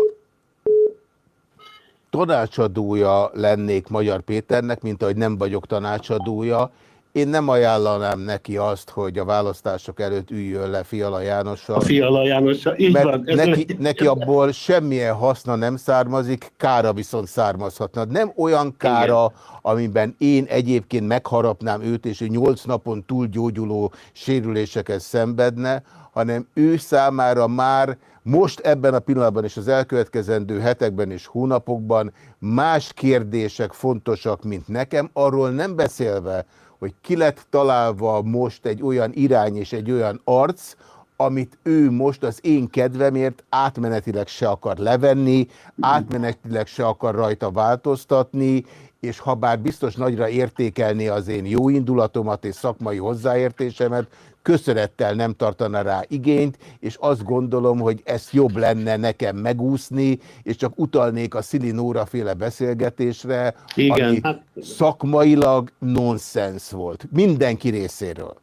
tanácsadója lennék Magyar Péternek, mint ahogy nem vagyok tanácsadója, én nem ajánlanám neki azt, hogy a választások előtt üljön le Fiala Jánossal. A Fiala Jánossal, így mert van. Neki, neki abból semmilyen haszna nem származik, kára viszont származhatna. Nem olyan kára, Igen. amiben én egyébként megharapnám őt, és egy nyolc napon túl gyógyuló sérüléseket szenvedne, hanem ő számára már most ebben a pillanatban és az elkövetkezendő hetekben és hónapokban más kérdések fontosak, mint nekem, arról nem beszélve, hogy ki lett találva most egy olyan irány és egy olyan arc, amit ő most az én kedvemért átmenetileg se akar levenni, átmenetileg se akar rajta változtatni, és ha bár biztos nagyra értékelné az én jó indulatomat és szakmai hozzáértésemet, köszönettel nem tartana rá igényt, és azt gondolom, hogy ez jobb lenne nekem megúszni, és csak utalnék a Szili Nóra féle beszélgetésre, Igen, ami hát... szakmailag nonsens volt. Mindenki részéről.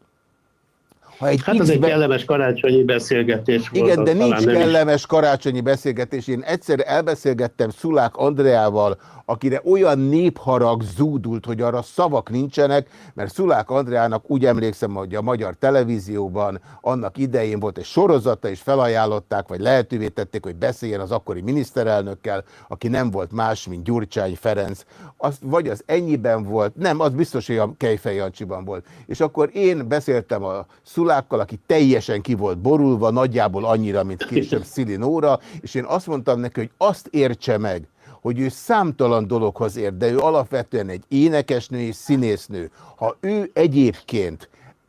Ha egy hát ez egy kellemes karácsonyi beszélgetés volt. Igen, de nincs kellemes is. karácsonyi beszélgetés. Én egyszer elbeszélgettem Szulák Andreával, akire olyan népharag zúdult, hogy arra szavak nincsenek, mert Szulák Andreának úgy emlékszem, hogy a magyar televízióban annak idején volt egy sorozata, és felajánlották, vagy lehetővé tették, hogy beszéljen az akkori miniszterelnökkel, aki nem volt más, mint Gyurcsány Ferenc. Az, vagy az ennyiben volt, nem, az biztos, hogy a Kejfej Jancsiban volt. És akkor én beszéltem a Szulákkal, aki teljesen ki volt borulva, nagyjából annyira, mint később Szili Nóra, és én azt mondtam neki, hogy azt értse meg, hogy ő számtalan dologhoz ért, de ő alapvetően egy énekesnő és színésznő. Ha ő egyébként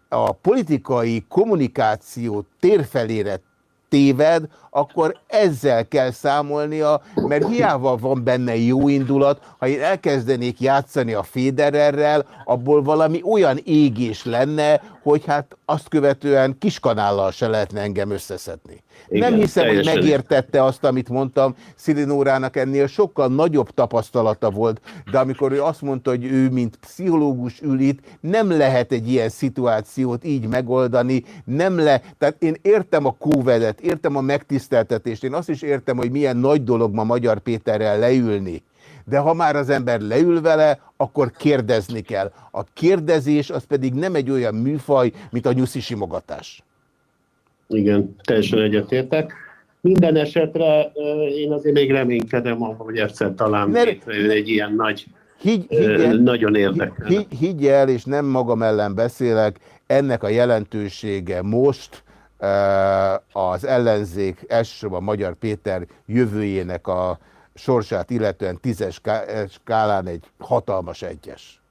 a politikai kommunikáció térfelére téved, akkor ezzel kell számolnia, mert hiába van benne jó indulat, ha én elkezdenék játszani a Fédererrel, abból valami olyan égés lenne, hogy hát azt követően kiskanállal se lehetne engem összeszedni. Igen, Nem hiszem, hogy megértette azt, amit mondtam. Szilinórának ennél sokkal nagyobb tapasztalata volt, de amikor ő azt mondta, hogy ő, mint pszichológus ül itt, nem lehet egy ilyen szituációt így megoldani, nem le... Tehát én értem a kóvedet, értem a megtiszteltetést, én azt is értem, hogy milyen nagy dolog ma Magyar Péterrel leülni. De ha már az ember leül vele, akkor kérdezni kell. A kérdezés az pedig nem egy olyan műfaj, mint a nyuszi simogatás. Igen, teljesen egyetértek. Minden esetre én azért még reménykedem hogy egyszer talán Mert, létrejön egy ilyen nagy, higgy, higgyel, nagyon érdekel. Higgy, higgyel, és nem magam ellen beszélek, ennek a jelentősége most az ellenzék, elsősorban Magyar Péter jövőjének a sorsát illetően tízes skálán egy hatalmas egyes.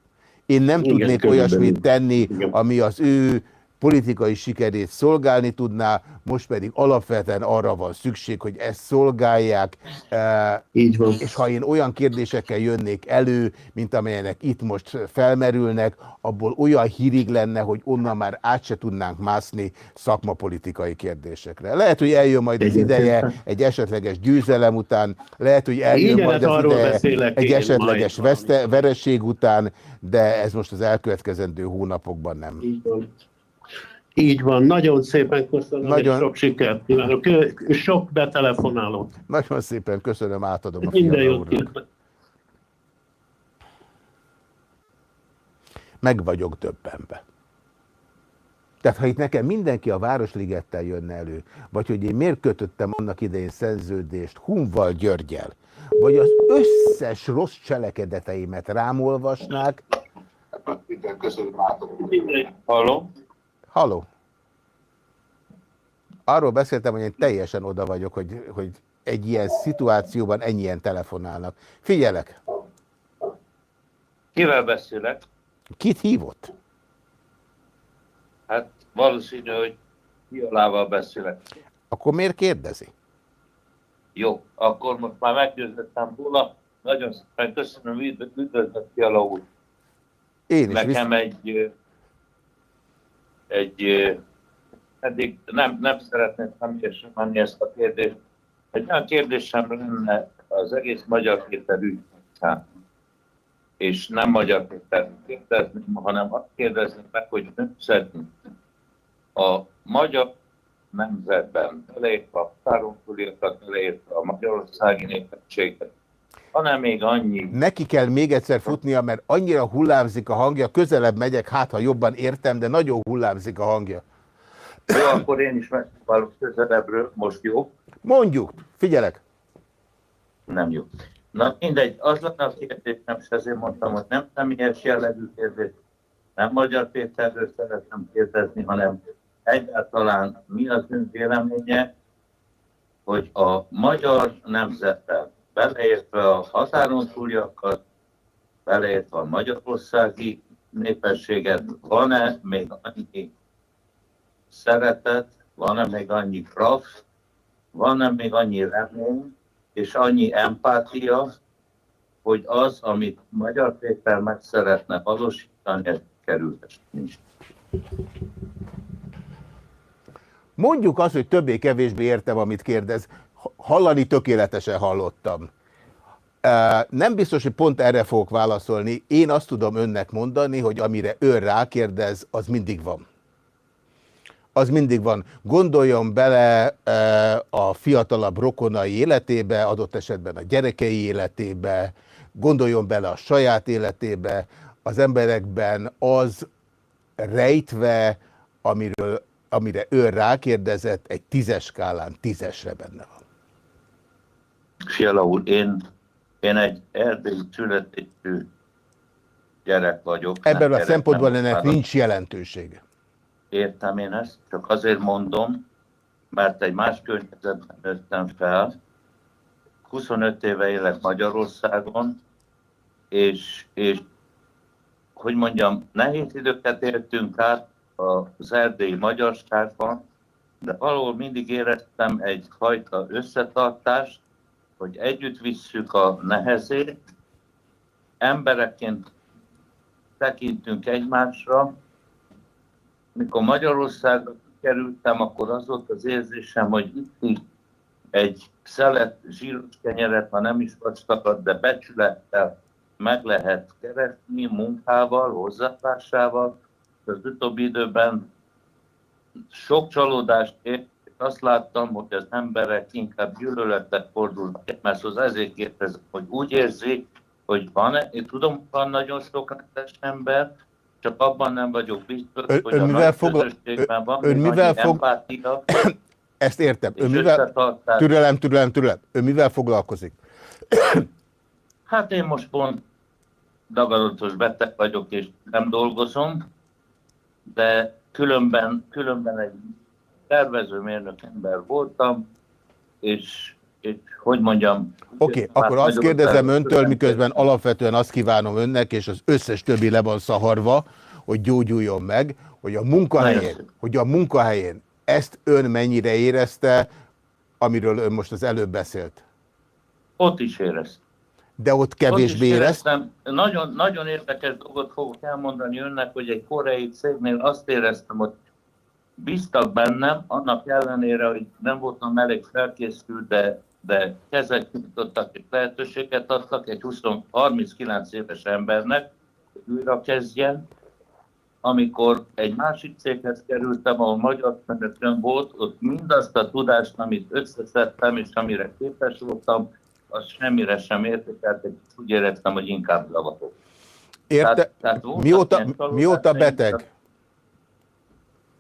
Én nem Igen, tudnék olyasmit tenni, Igen. ami az ő politikai sikerét szolgálni tudná, most pedig alapvetően arra van szükség, hogy ezt szolgálják. Így van. És ha én olyan kérdésekkel jönnék elő, mint amelyenek itt most felmerülnek, abból olyan hírig lenne, hogy onnan már át se tudnánk mászni szakmapolitikai kérdésekre. Lehet, hogy eljön majd az ideje egy esetleges győzelem után, lehet, hogy eljön Igen, majd hát az ideje egy esetleges veszte, vereség után, de ez most az elkövetkezendő hónapokban nem. Így van. Így van, nagyon szépen köszönöm, Nagyon- és sok sikert kívánok. Sok betelefonálót. Nagyon szépen köszönöm, átadom a Minden jót úrnak. Meg vagyok döbbenve. Tehát ha itt nekem mindenki a Városligettel jönne elő, vagy hogy én miért kötöttem annak idején szerződést Hunval Györgyel, vagy az összes rossz cselekedeteimet rám olvasnák, Halló? Arról beszéltem, hogy én teljesen oda vagyok, hogy, hogy egy ilyen szituációban ennyien telefonálnak. Figyelek, Kivel beszélek? kit hívott? Hát valószínű, hogy Fialával beszélek. Akkor miért kérdezi? Jó, akkor most már meggyőződtem róla. Nagyon szépen köszönöm, üdv- üdvözlök Fiala úr. Én is. Nekem Visz... egy, egy, eddig nem, nem szeretném személyesen menni ezt a kérdést. Egy olyan kérdésem lenne az egész Magyar Péter ügy kapcsán. És nem Magyar Péter kérdezni, hanem azt kérdezni meg, hogy ön szerint a magyar nemzetben, beleértve a határon túliakat, beleértve a magyarországi népességet, hanem még annyi Neki kell még egyszer futnia, mert annyira hullámzik a hangja, közelebb megyek, hát ha jobban értem, de nagyon hullámzik a hangja. Jó, akkor én is megpróbálok közelebbről, most jó? Mondjuk, figyelek. Nem jó. Na mindegy, az lenne a kérdésem, és ezért mondtam, hogy nem személyes jellegű kérdés, nem Magyar Péterről szeretném kérdezni, hanem egyáltalán mi az ön véleménye, hogy a magyar nemzetben, beleértve a határon túliakat, beleértve a magyarországi népességet, van-e még annyi szeretet, van-e még annyi kraft, van-e még annyi remény, és annyi empátia, hogy az, amit Magyar Péter meg szeretne valósítani, ez nincs. Mondjuk azt, hogy többé-kevésbé értem, amit kérdez. Ha- Hallani tökéletesen hallottam. Nem biztos, hogy pont erre fogok válaszolni. Én azt tudom önnek mondani, hogy amire ön rákérdez, az mindig van. Az mindig van. Gondoljon bele a fiatalabb rokonai életébe, adott esetben a gyerekei életébe, gondoljon bele a saját életébe, az emberekben az rejtve, amiről, amire ő rákérdezett, egy tízes skálán tízesre benne van. Fiala úr, én, én egy erdélyi születésű gyerek vagyok. Ebből Nem a szempontból nem ennek nincs jelentősége. Értem én ezt, csak azért mondom, mert egy más környezetben nőttem fel. 25 éve élek Magyarországon, és, és hogy mondjam, nehéz időket éltünk át az erdélyi magyarságban, de valahol mindig éreztem egyfajta összetartást, hogy együtt visszük a nehezét, emberekként tekintünk egymásra, mikor Magyarországra kerültem, akkor az volt az érzésem, hogy itt egy szelet zsíros kenyeret, ha nem is vastakat, de becsülettel meg lehet keresni munkával, hozzátársával. Az utóbbi időben sok csalódást ért, azt láttam, hogy az emberek inkább gyűlöletet fordulnak egymáshoz. Ezért kérdezem, hogy úgy érzik, hogy van -e, én tudom, van nagyon sok ember, csak abban nem vagyok biztos, Ön- hogy ön a mivel nagy fogla- közösségben van ön mivel fog- empátia [COUGHS] Ezt értem. Ön mivel... Türelem, türelem, türelem. Ön mivel foglalkozik? [COUGHS] Hát én most pont dagadatos beteg vagyok, és nem dolgozom, de különben, különben egy tervezőmérnök ember voltam, és, és hogy mondjam... Oké, okay, akkor azt kérdezem öntől, miközben alapvetően azt kívánom önnek, és az összes többi le van szaharva, hogy gyógyuljon meg, hogy a munkahelyén, hogy a munkahelyén ezt ön mennyire érezte, amiről ön most az előbb beszélt? Ott is éreztem. De ott kevésbé éreztem. Nagyon, nagyon érdekes dolgot fogok elmondani önnek, hogy egy koreai cégnél azt éreztem, hogy bíztak bennem, annak ellenére, hogy nem voltam elég felkészült, de, de kezek nyújtottak egy lehetőséget, adtak egy 20, 39 éves embernek, hogy újra kezdjen. Amikor egy másik céghez kerültem, ahol magyar menetön volt, ott mindazt a tudást, amit összeszedtem, és amire képes voltam, azt semmire sem értékeltek, és úgy éreztem, hogy inkább lavatok. Érte? Tehát, tehát mióta, mióta beteg?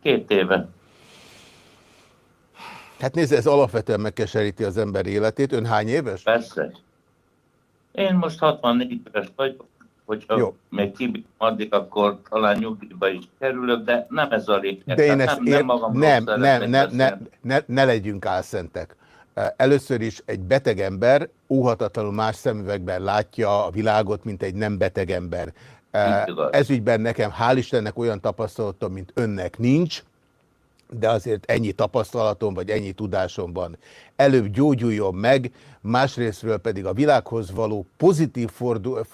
Két éve. Hát nézd, ez alapvetően megkeseríti az ember életét. Ön hány éves? Persze. Én most 64 éves vagyok, hogyha Jó. még kibírom addig, akkor talán nyugdíjba is kerülök, de nem ez a lényeg. De én ezt nem, ér... nem, nem, nem, nem, ne, ne, ne legyünk álszentek. Először is egy beteg ember óhatatlanul más szemüvegben látja a világot, mint egy nem beteg ember. Ezügyben nekem hál' Istennek olyan tapasztalatom, mint önnek nincs, de azért ennyi tapasztalatom, vagy ennyi tudásom van. Előbb gyógyuljon meg, másrésztről pedig a világhoz való pozitív fordul,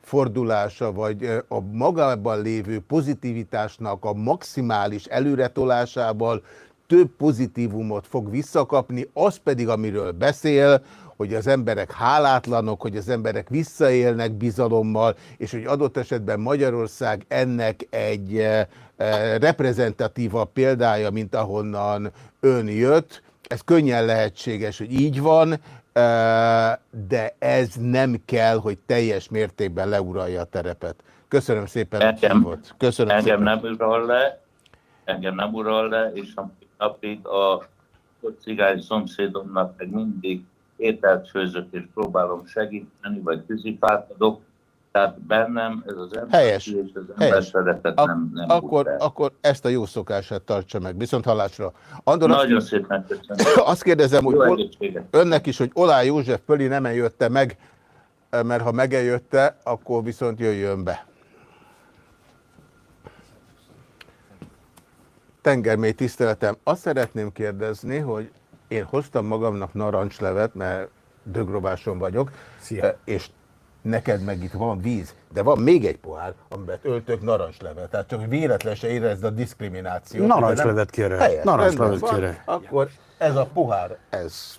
fordulása, vagy a magában lévő pozitivitásnak a maximális előretolásával több pozitívumot fog visszakapni, az pedig, amiről beszél, hogy az emberek hálátlanok, hogy az emberek visszaélnek bizalommal, és hogy adott esetben Magyarország ennek egy e, e, reprezentatívabb példája, mint ahonnan ön jött. Ez könnyen lehetséges, hogy így van, e, de ez nem kell, hogy teljes mértékben leuralja a terepet. Köszönöm szépen, engem, volt. Köszönöm engem szépen. nem ural le, engem nem ural le, és napig a cigány szomszédomnak meg mindig ételt főzök és próbálom segíteni, vagy tűzifát adok, tehát bennem ez az ember Helyes. és az ember szeretet nem, nem akkor, akkor ezt a jó szokását tartsa meg. Viszont hallásra. Andor, Nagyon azt, szépen köszönöm. [LAUGHS] Azt kérdezem, hogy ol, önnek is, hogy Olá József Pöli nem eljötte meg, mert ha megeljötte, akkor viszont jöjjön be. tengermély tiszteletem. Azt szeretném kérdezni, hogy én hoztam magamnak narancslevet, mert dögrováson vagyok, Szia. és neked meg itt van víz, de van még egy pohár, amiben öltök narancslevet. Tehát csak véletlen se érezd a diszkriminációt. Narancslevet kérek. Narancslevet kérek. Akkor ez a pohár, ez...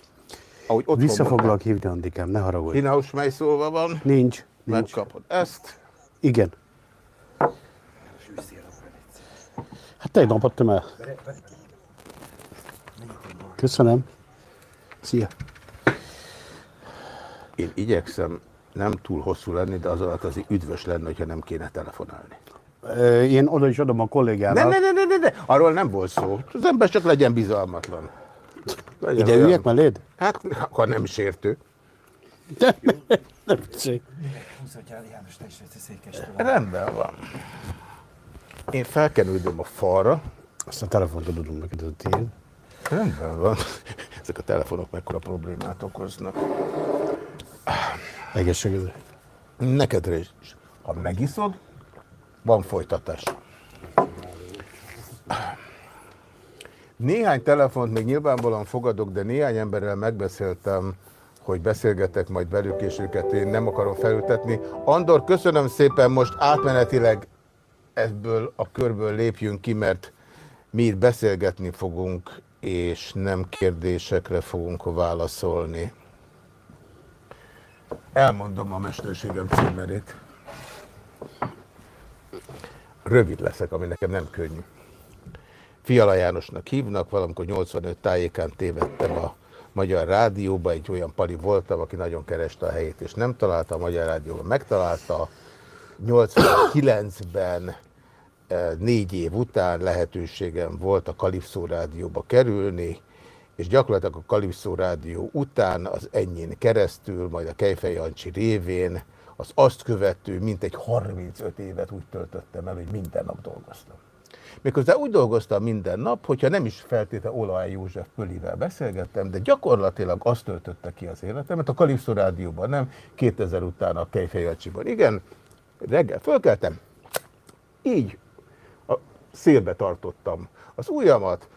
Ahogy ott Vissza foglak hívni, Andikám, ne haragudj. Hinaus mely szóval van? Nincs. nincs. Megkapod ezt. Igen. Hát tegnap adtam el. Köszönöm. Szia. Én igyekszem nem túl hosszú lenni, de az alatt azért üdvös lenne, hogyha nem kéne telefonálni. Én oda is adom a kollégának. Ne, ne, ne, ne, ne, arról nem volt szó. Az ember csak legyen bizalmatlan. Legyen Ide üljek melléd? Hát, ha nem sértő. De, [LAUGHS] nem szék. Rendben van. Én felkenődöm a falra. Azt a telefont adom neked, ez a tiéd. Rendben van. [LAUGHS] Ezek a telefonok mekkora problémát okoznak. Egészségedre. Neked is. Ha megiszod, van folytatás. Néhány telefont még nyilvánvalóan fogadok, de néhány emberrel megbeszéltem, hogy beszélgetek majd velük, és őket én nem akarom felültetni. Andor, köszönöm szépen, most átmenetileg ebből a körből lépjünk ki, mert mi itt beszélgetni fogunk, és nem kérdésekre fogunk válaszolni. Elmondom a mesterségem címerét. Rövid leszek, ami nekem nem könnyű. Fiala Jánosnak hívnak, valamikor 85 tájékán tévedtem a Magyar Rádióba, egy olyan pali voltam, aki nagyon kereste a helyét, és nem találta, a Magyar Rádióban megtalálta, 89-ben e, négy év után lehetőségem volt a Kalipszó Rádióba kerülni, és gyakorlatilag a Kalipszó Rádió után az ennyien keresztül, majd a Kejfej Jancsi révén, az azt követő mintegy 35 évet úgy töltöttem el, hogy minden nap dolgoztam. Miközben úgy dolgoztam minden nap, hogyha nem is feltétlenül Olaj József Pölivel beszélgettem, de gyakorlatilag azt töltötte ki az életemet, a Kalipszó Rádióban nem, 2000 után a Kejfej Jancsiban. Igen, reggel fölkeltem, így szélbe tartottam az ujjamat,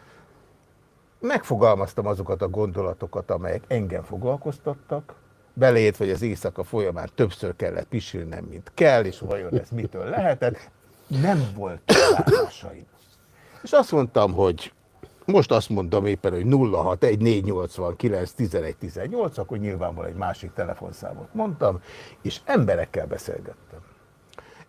megfogalmaztam azokat a gondolatokat, amelyek engem foglalkoztattak, belét, vagy az éjszaka folyamán többször kellett pisilnem, mint kell, és vajon ez mitől lehetett. Nem volt válaszaim. És azt mondtam, hogy most azt mondom éppen, hogy 061 489 11 18, akkor nyilvánvalóan egy másik telefonszámot mondtam, és emberekkel beszélgettem.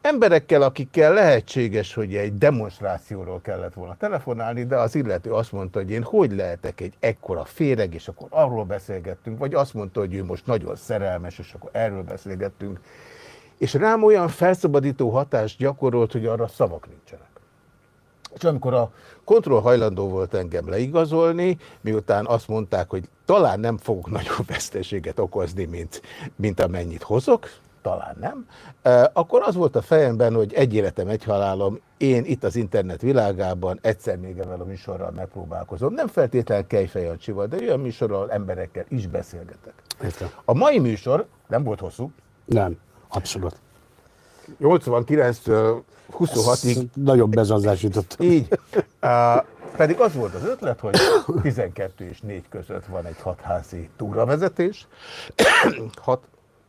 Emberekkel, akikkel lehetséges, hogy egy demonstrációról kellett volna telefonálni, de az illető azt mondta, hogy én hogy lehetek egy ekkora féreg, és akkor arról beszélgettünk, vagy azt mondta, hogy ő most nagyon szerelmes, és akkor erről beszélgettünk. És rám olyan felszabadító hatást gyakorolt, hogy arra szavak nincsenek. És amikor a kontroll hajlandó volt engem leigazolni, miután azt mondták, hogy talán nem fogok [LAUGHS] nagyobb veszteséget okozni, mint, mint amennyit hozok, talán nem, akkor az volt a fejemben, hogy egy életem, egy halálom, én itt az internet világában egyszer még ebben a műsorral megpróbálkozom. Nem feltétlenül Kejfejancsival, de olyan műsorral emberekkel is beszélgetek. Értem. A mai műsor nem volt hosszú. Nem, abszolút. 89-től 26-ig. Nagyon bezazásított. Így. Uh, pedig az volt az ötlet, hogy 12 és 4 között van egy hatházi túravezetés. Hat,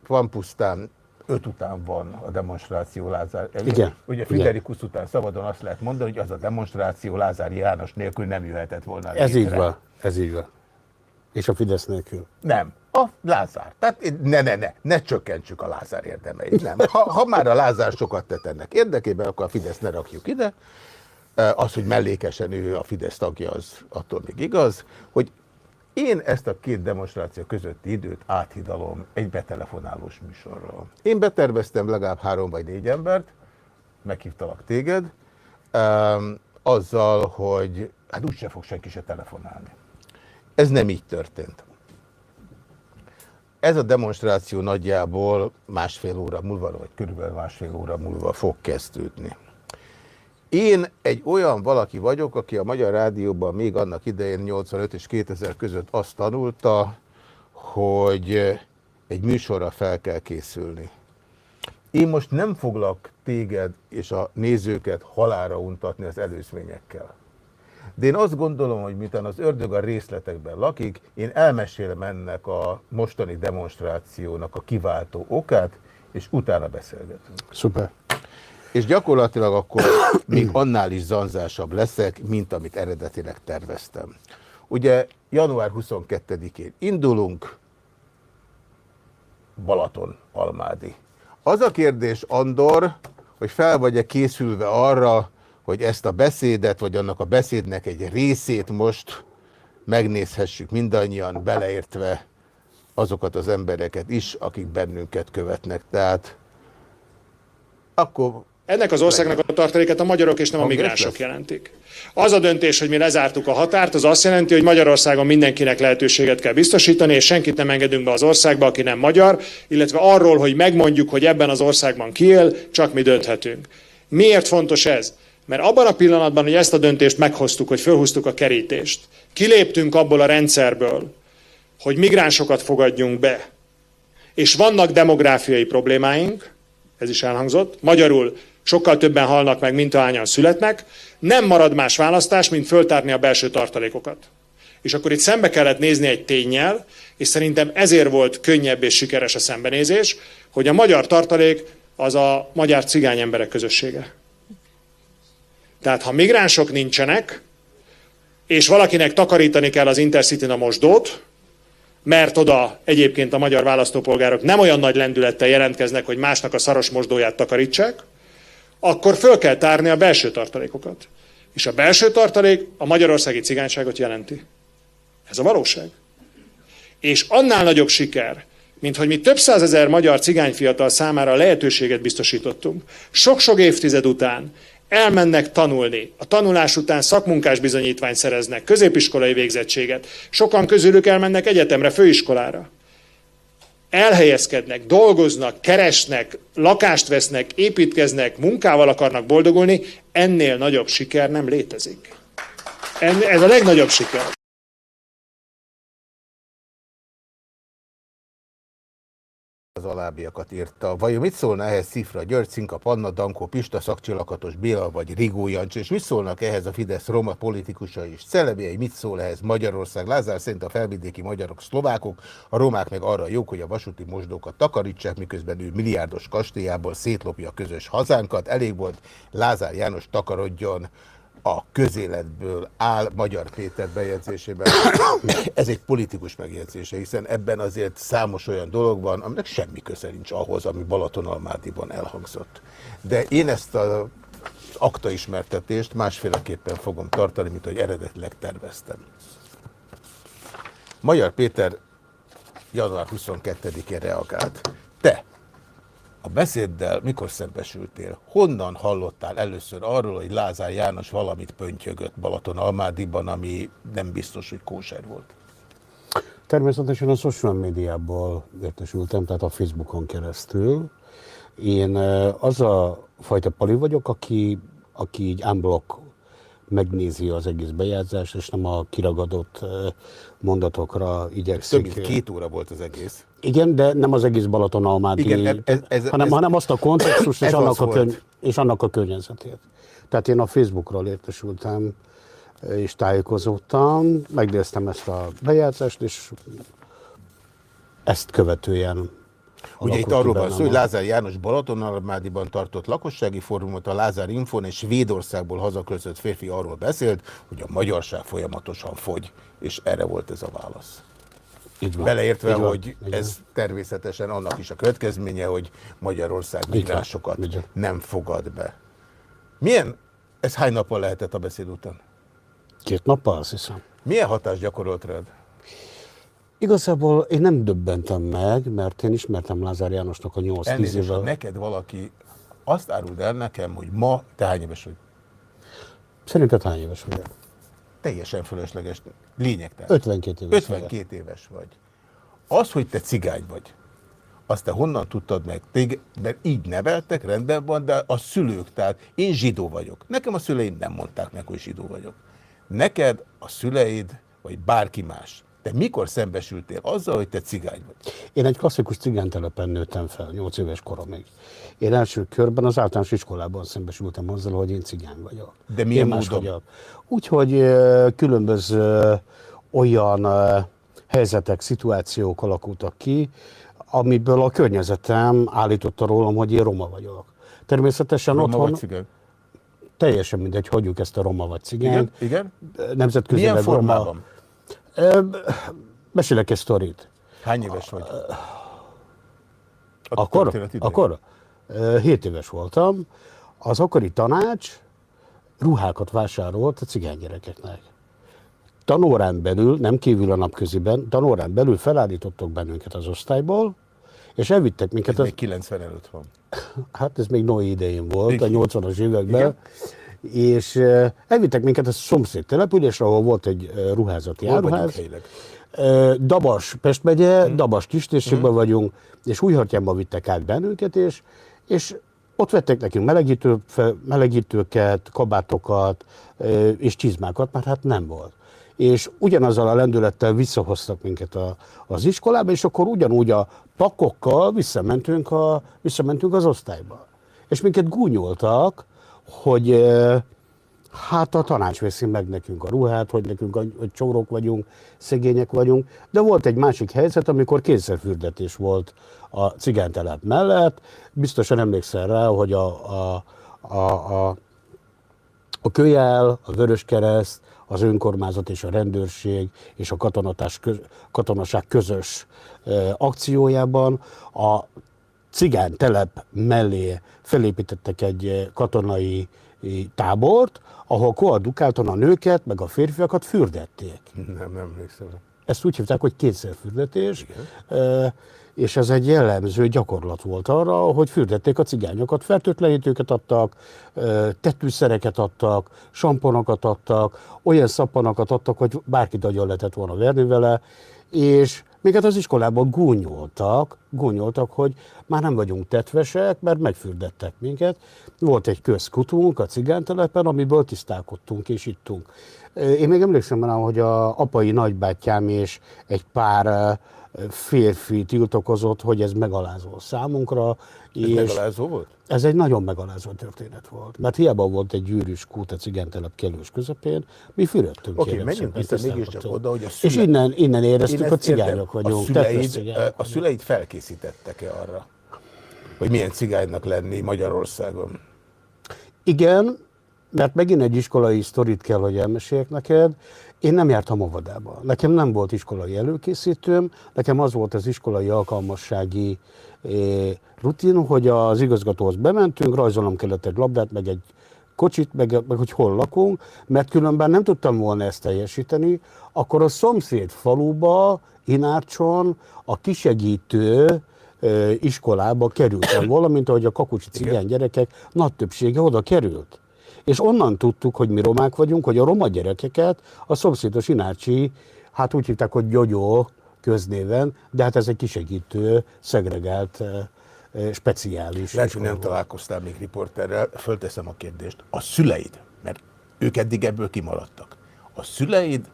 van pusztán öt után van a demonstráció Lázár. Igen. Ugye Friderikus után szabadon azt lehet mondani, hogy az a demonstráció Lázár János nélkül nem jöhetett volna Ez létre. így van, ez így van. És a Fidesz nélkül. Nem. A Lázár. Tehát ne, ne, ne, ne csökkentsük a Lázár érdemeit. Nem. Ha, ha már a Lázár sokat tett ennek érdekében, akkor a Fidesz ne rakjuk ide. Az, hogy mellékesen ő a Fidesz tagja, az attól még igaz, hogy én ezt a két demonstráció közötti időt áthidalom egy betelefonálós műsorral. Én beterveztem legalább három vagy négy embert, meghívtalak téged, um, azzal, hogy hát úgyse fog senki se telefonálni. Ez nem így történt. Ez a demonstráció nagyjából másfél óra múlva, vagy körülbelül másfél óra múlva fog kezdődni. Én egy olyan valaki vagyok, aki a Magyar Rádióban még annak idején 85 és 2000 között azt tanulta, hogy egy műsorra fel kell készülni. Én most nem foglak téged és a nézőket halára untatni az előzményekkel. De én azt gondolom, hogy miután az ördög a részletekben lakik, én elmesélem ennek a mostani demonstrációnak a kiváltó okát, és utána beszélgetünk. Szuper. És gyakorlatilag akkor [COUGHS] még annál is zanzásabb leszek, mint amit eredetileg terveztem. Ugye január 22-én indulunk, Balaton, Almádi. Az a kérdés, Andor, hogy fel vagy-e készülve arra, hogy ezt a beszédet, vagy annak a beszédnek egy részét most megnézhessük mindannyian, beleértve azokat az embereket is, akik bennünket követnek. Tehát akkor ennek az országnak a tartaléket a magyarok és nem a migránsok jelentik. Az a döntés, hogy mi lezártuk a határt, az azt jelenti, hogy Magyarországon mindenkinek lehetőséget kell biztosítani, és senkit nem engedünk be az országba, aki nem magyar, illetve arról, hogy megmondjuk, hogy ebben az országban ki él, csak mi dönthetünk. Miért fontos ez? Mert abban a pillanatban, hogy ezt a döntést meghoztuk, hogy fölhúztuk a kerítést, kiléptünk abból a rendszerből, hogy migránsokat fogadjunk be, és vannak demográfiai problémáink, ez is elhangzott, magyarul sokkal többen halnak meg, mint ahányan születnek, nem marad más választás, mint föltárni a belső tartalékokat. És akkor itt szembe kellett nézni egy tényel, és szerintem ezért volt könnyebb és sikeres a szembenézés, hogy a magyar tartalék az a magyar cigány emberek közössége. Tehát ha migránsok nincsenek, és valakinek takarítani kell az intercity a mosdót, mert oda egyébként a magyar választópolgárok nem olyan nagy lendülettel jelentkeznek, hogy másnak a szaros mosdóját takarítsák, akkor föl kell tárni a belső tartalékokat. És a belső tartalék a magyarországi cigányságot jelenti. Ez a valóság. És annál nagyobb siker, mint hogy mi több százezer magyar cigányfiatal számára lehetőséget biztosítottunk, sok-sok évtized után elmennek tanulni. A tanulás után szakmunkás bizonyítványt szereznek, középiskolai végzettséget. Sokan közülük elmennek egyetemre, főiskolára. Elhelyezkednek, dolgoznak, keresnek, lakást vesznek, építkeznek, munkával akarnak boldogulni, ennél nagyobb siker nem létezik. Ez a legnagyobb siker. Az alábbiakat írta. Vajon mit szólna ehhez Szifra György, Cinka Panna, Dankó Pista, Szakcsillakatos Béla vagy Rigó Jancs, és mit szólnak ehhez a Fidesz roma politikusai és celebiai, mit szól ehhez Magyarország? Lázár szerint a felvidéki magyarok szlovákok, a romák meg arra jók, hogy a vasúti mosdókat takarítsák, miközben ő milliárdos kastélyából szétlopja a közös hazánkat. Elég volt Lázár János takarodjon a közéletből áll Magyar Péter bejegyzésében. Ez egy politikus megjegyzése, hiszen ebben azért számos olyan dolog van, aminek semmi köze nincs ahhoz, ami Balatonalmádiban elhangzott. De én ezt a akta ismertetést másféleképpen fogom tartani, mint hogy eredetileg terveztem. Magyar Péter január 22-én reagált. Te a beszéddel mikor szembesültél? Honnan hallottál először arról, hogy Lázár János valamit pöntyögött Balaton Almádiban, ami nem biztos, hogy kóser volt? Természetesen a social médiából értesültem, tehát a Facebookon keresztül. Én az a fajta pali vagyok, aki, aki így unblock megnézi az egész bejátszást, és nem a kiragadott mondatokra igyekszik. Több mint két óra volt az egész. Igen, de nem az egész Balatonalmádi, Igen, ez, ez, hanem, ez, hanem azt a kontextust és annak, a könny- és annak a környezetét. Tehát én a Facebookról értesültem, és tájékozódtam, megnéztem ezt a bejátszást, és ezt követően Ugye itt arról van szó, hogy Lázár János Balatonalmádiban tartott lakossági fórumot, a Lázár Infon és Svédországból hazaköltött férfi arról beszélt, hogy a magyarság folyamatosan fogy, és erre volt ez a válasz. Beleértve, Így van. hogy van. ez természetesen annak is a következménye, hogy Magyarország migránsokat nem fogad be. Milyen, ez hány nappal lehetett a beszéd után? Két nappal, azt hiszem. Milyen hatást gyakorolt rád? Igazából én nem döbbentem meg, mert én ismertem Lázár Jánosnak a 8-10 Elnézést, ha évvel. neked valaki azt áruld el nekem, hogy ma te hány éves vagy? Szerinted hány éves vagyok? Teljesen fölösleges, lényegtelen. 52 éves 52 éves vagy. Az, hogy te cigány vagy, azt te honnan tudtad meg? Téged, mert így neveltek, rendben van, de a szülők, tehát én zsidó vagyok. Nekem a szüleim nem mondták meg, hogy zsidó vagyok. Neked a szüleid, vagy bárki más, te mikor szembesültél azzal, hogy te cigány vagy? Én egy klasszikus cigánytelepen nőttem fel, 8 éves koromig. Én első körben az általános iskolában szembesültem azzal, hogy én cigány vagyok. De milyen én módon? Úgyhogy különböző olyan helyzetek, szituációk alakultak ki, amiből a környezetem állította rólam, hogy én roma vagyok. Természetesen Roma otthon vagy cigány? teljesen mindegy, hagyjuk ezt a roma vagy cigány. Igen? Igen? Nemzetközileg Milyen roma. formában? Ö, Mesélek egy sztorit. Hány éves vagy? A Akkor, akkor ö, 7 éves voltam, az akkori tanács ruhákat vásárolt a cigány gyerekeknek. Tanórán belül, nem kívül a napköziben, tanórán belül felállítottak bennünket az osztályból, és elvittek minket, Ez az, még 90 előtt van. hát ez még Noé idején volt, Igen. a 80-as években, és elvittek minket a szomszéd településre, ahol volt egy ruházati áruház. Dabas, Pest megye, Dabas kistérségben vagyunk, és Újhartyánba vittek át bennünket, és, és ott vettek nekünk melegítő, melegítőket, kabátokat és csizmákat, mert hát nem volt. És ugyanazzal a lendülettel visszahoztak minket a, az iskolába, és akkor ugyanúgy a pakokkal visszamentünk, a, visszamentünk az osztályba. És minket gúnyoltak, hogy Hát a tanács veszi meg nekünk a ruhát, hogy nekünk a, csórok vagyunk, szegények vagyunk. De volt egy másik helyzet, amikor kényszerfürdetés volt a cigánytelep mellett. Biztosan emlékszel rá, hogy a, a, a, a, a kölyel, a Vöröskereszt, az önkormányzat és a rendőrség és a katonatás, köz- katonaság közös akciójában a cigánytelep mellé felépítettek egy eh, katonai eh, tábort, ahol koadukáltan a nőket, meg a férfiakat fürdették. Nem, nem emlékszem. Ezt úgy hívták, hogy kényszerfürdetés, eh, és ez egy jellemző gyakorlat volt arra, hogy fürdették a cigányokat, fertőtlenítőket adtak, tetűszereket adtak, samponokat adtak, olyan szappanokat adtak, hogy bárkit agyon lehetett volna verni vele, és minket az iskolában gúnyoltak, gúnyoltak, hogy már nem vagyunk tetvesek, mert megfürdettek minket. Volt egy közkutunk a cigántelepen, amiből tisztálkodtunk és ittunk. Én még emlékszem rá, hogy a apai nagybátyám és egy pár férfi tiltakozott, hogy ez megalázó számunkra. Ez és megalázó volt? Ez egy nagyon megalázó történet volt. Mert hiába volt egy gyűrűs kút a cigánytelep kellős közepén, mi fürödtünk. Oké, okay, menjünk vissza mégiscsak oda, hogy a szüle... És innen, innen éreztük, hogy cigányok vagyunk. A szüleid, a szüleid felkészítettek-e arra, hogy milyen cigánynak lenni Magyarországon? Igen, mert megint egy iskolai sztorit kell, hogy elmeséljek neked. Én nem jártam óvodába. Nekem nem volt iskolai előkészítőm, nekem az volt az iskolai alkalmassági rutin, hogy az igazgatóhoz bementünk, rajzolnom kellett egy labdát, meg egy kocsit, meg, meg hogy hol lakunk, mert különben nem tudtam volna ezt teljesíteni, akkor a szomszéd faluba, Inárcson a kisegítő eh, iskolába kerültem, [COUGHS] valamint ahogy a kakucsi cigány gyerekek nagy többsége oda került. És onnan tudtuk, hogy mi romák vagyunk, hogy a roma gyerekeket a szomszédos Inácsi, hát úgy hívták, hogy Gyogyó köznéven, de hát ez egy kisegítő, szegregált, speciális. Lehet, hogy nem találkoztál még riporterrel, fölteszem a kérdést. A szüleid, mert ők eddig ebből kimaradtak. A szüleid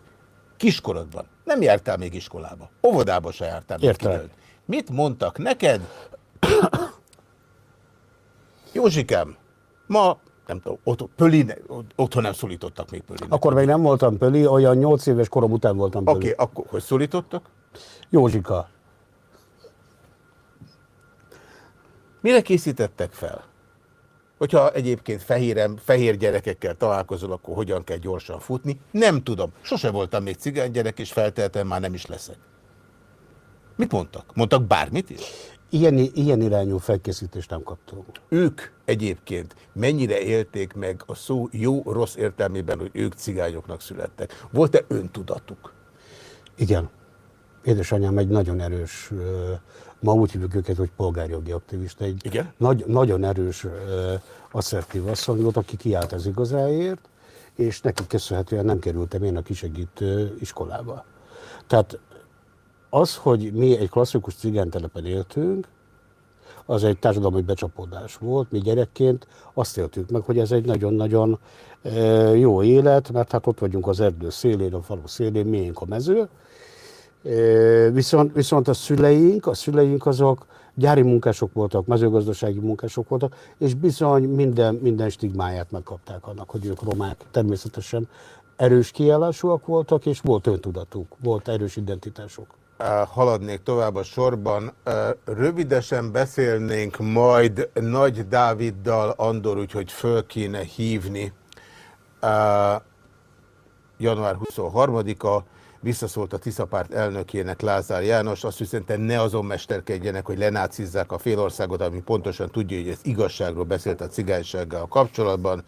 kiskorodban nem jártál még iskolába, óvodába se jártál még Mit mondtak neked? [COUGHS] Józsikám, ma nem tudom, ott, pöli, otthon nem szólítottak még pöli. Akkor még nem voltam pöli, olyan 8 éves korom után voltam pöli. Oké, okay, akkor hogy szólítottak? Józsika. Mire készítettek fel? Hogyha egyébként fehérem, fehér gyerekekkel találkozol, akkor hogyan kell gyorsan futni? Nem tudom. Sose voltam még cigány gyerek, és felteltem már nem is leszek. Mit mondtak? Mondtak bármit is? Ilyen, ilyen irányú felkészítést nem kaptunk. Ők egyébként mennyire élték meg a szó jó-rossz értelmében, hogy ők cigányoknak születtek? Volt-e öntudatuk? Igen. Édesanyám egy nagyon erős, ma úgy hívjuk őket, hogy polgárjogi aktivista, egy Igen? Nagy, nagyon erős asszertív asszony volt, aki kiállt az igazáért, és neki köszönhetően nem kerültem én a kisegítő iskolába. Tehát az, hogy mi egy klasszikus cigánytelepen éltünk, az egy társadalmi becsapódás volt. Mi gyerekként azt éltük meg, hogy ez egy nagyon-nagyon e, jó élet, mert hát ott vagyunk az erdő szélén, a falu szélén, miénk a mező. E, viszont, viszont a szüleink, a szüleink azok gyári munkások voltak, mezőgazdasági munkások voltak, és bizony minden, minden stigmáját megkapták annak, hogy ők romák. Természetesen erős kiállásúak voltak, és volt öntudatuk, volt erős identitásuk haladnék tovább a sorban. Rövidesen beszélnénk majd Nagy Dáviddal, Andor, úgyhogy föl kéne hívni január 23-a, visszaszólt a Tiszapárt elnökének Lázár János, azt üzenete ne azon mesterkedjenek, hogy lenácizzák a félországot, ami pontosan tudja, hogy ez igazságról beszélt a cigánysággal kapcsolatban.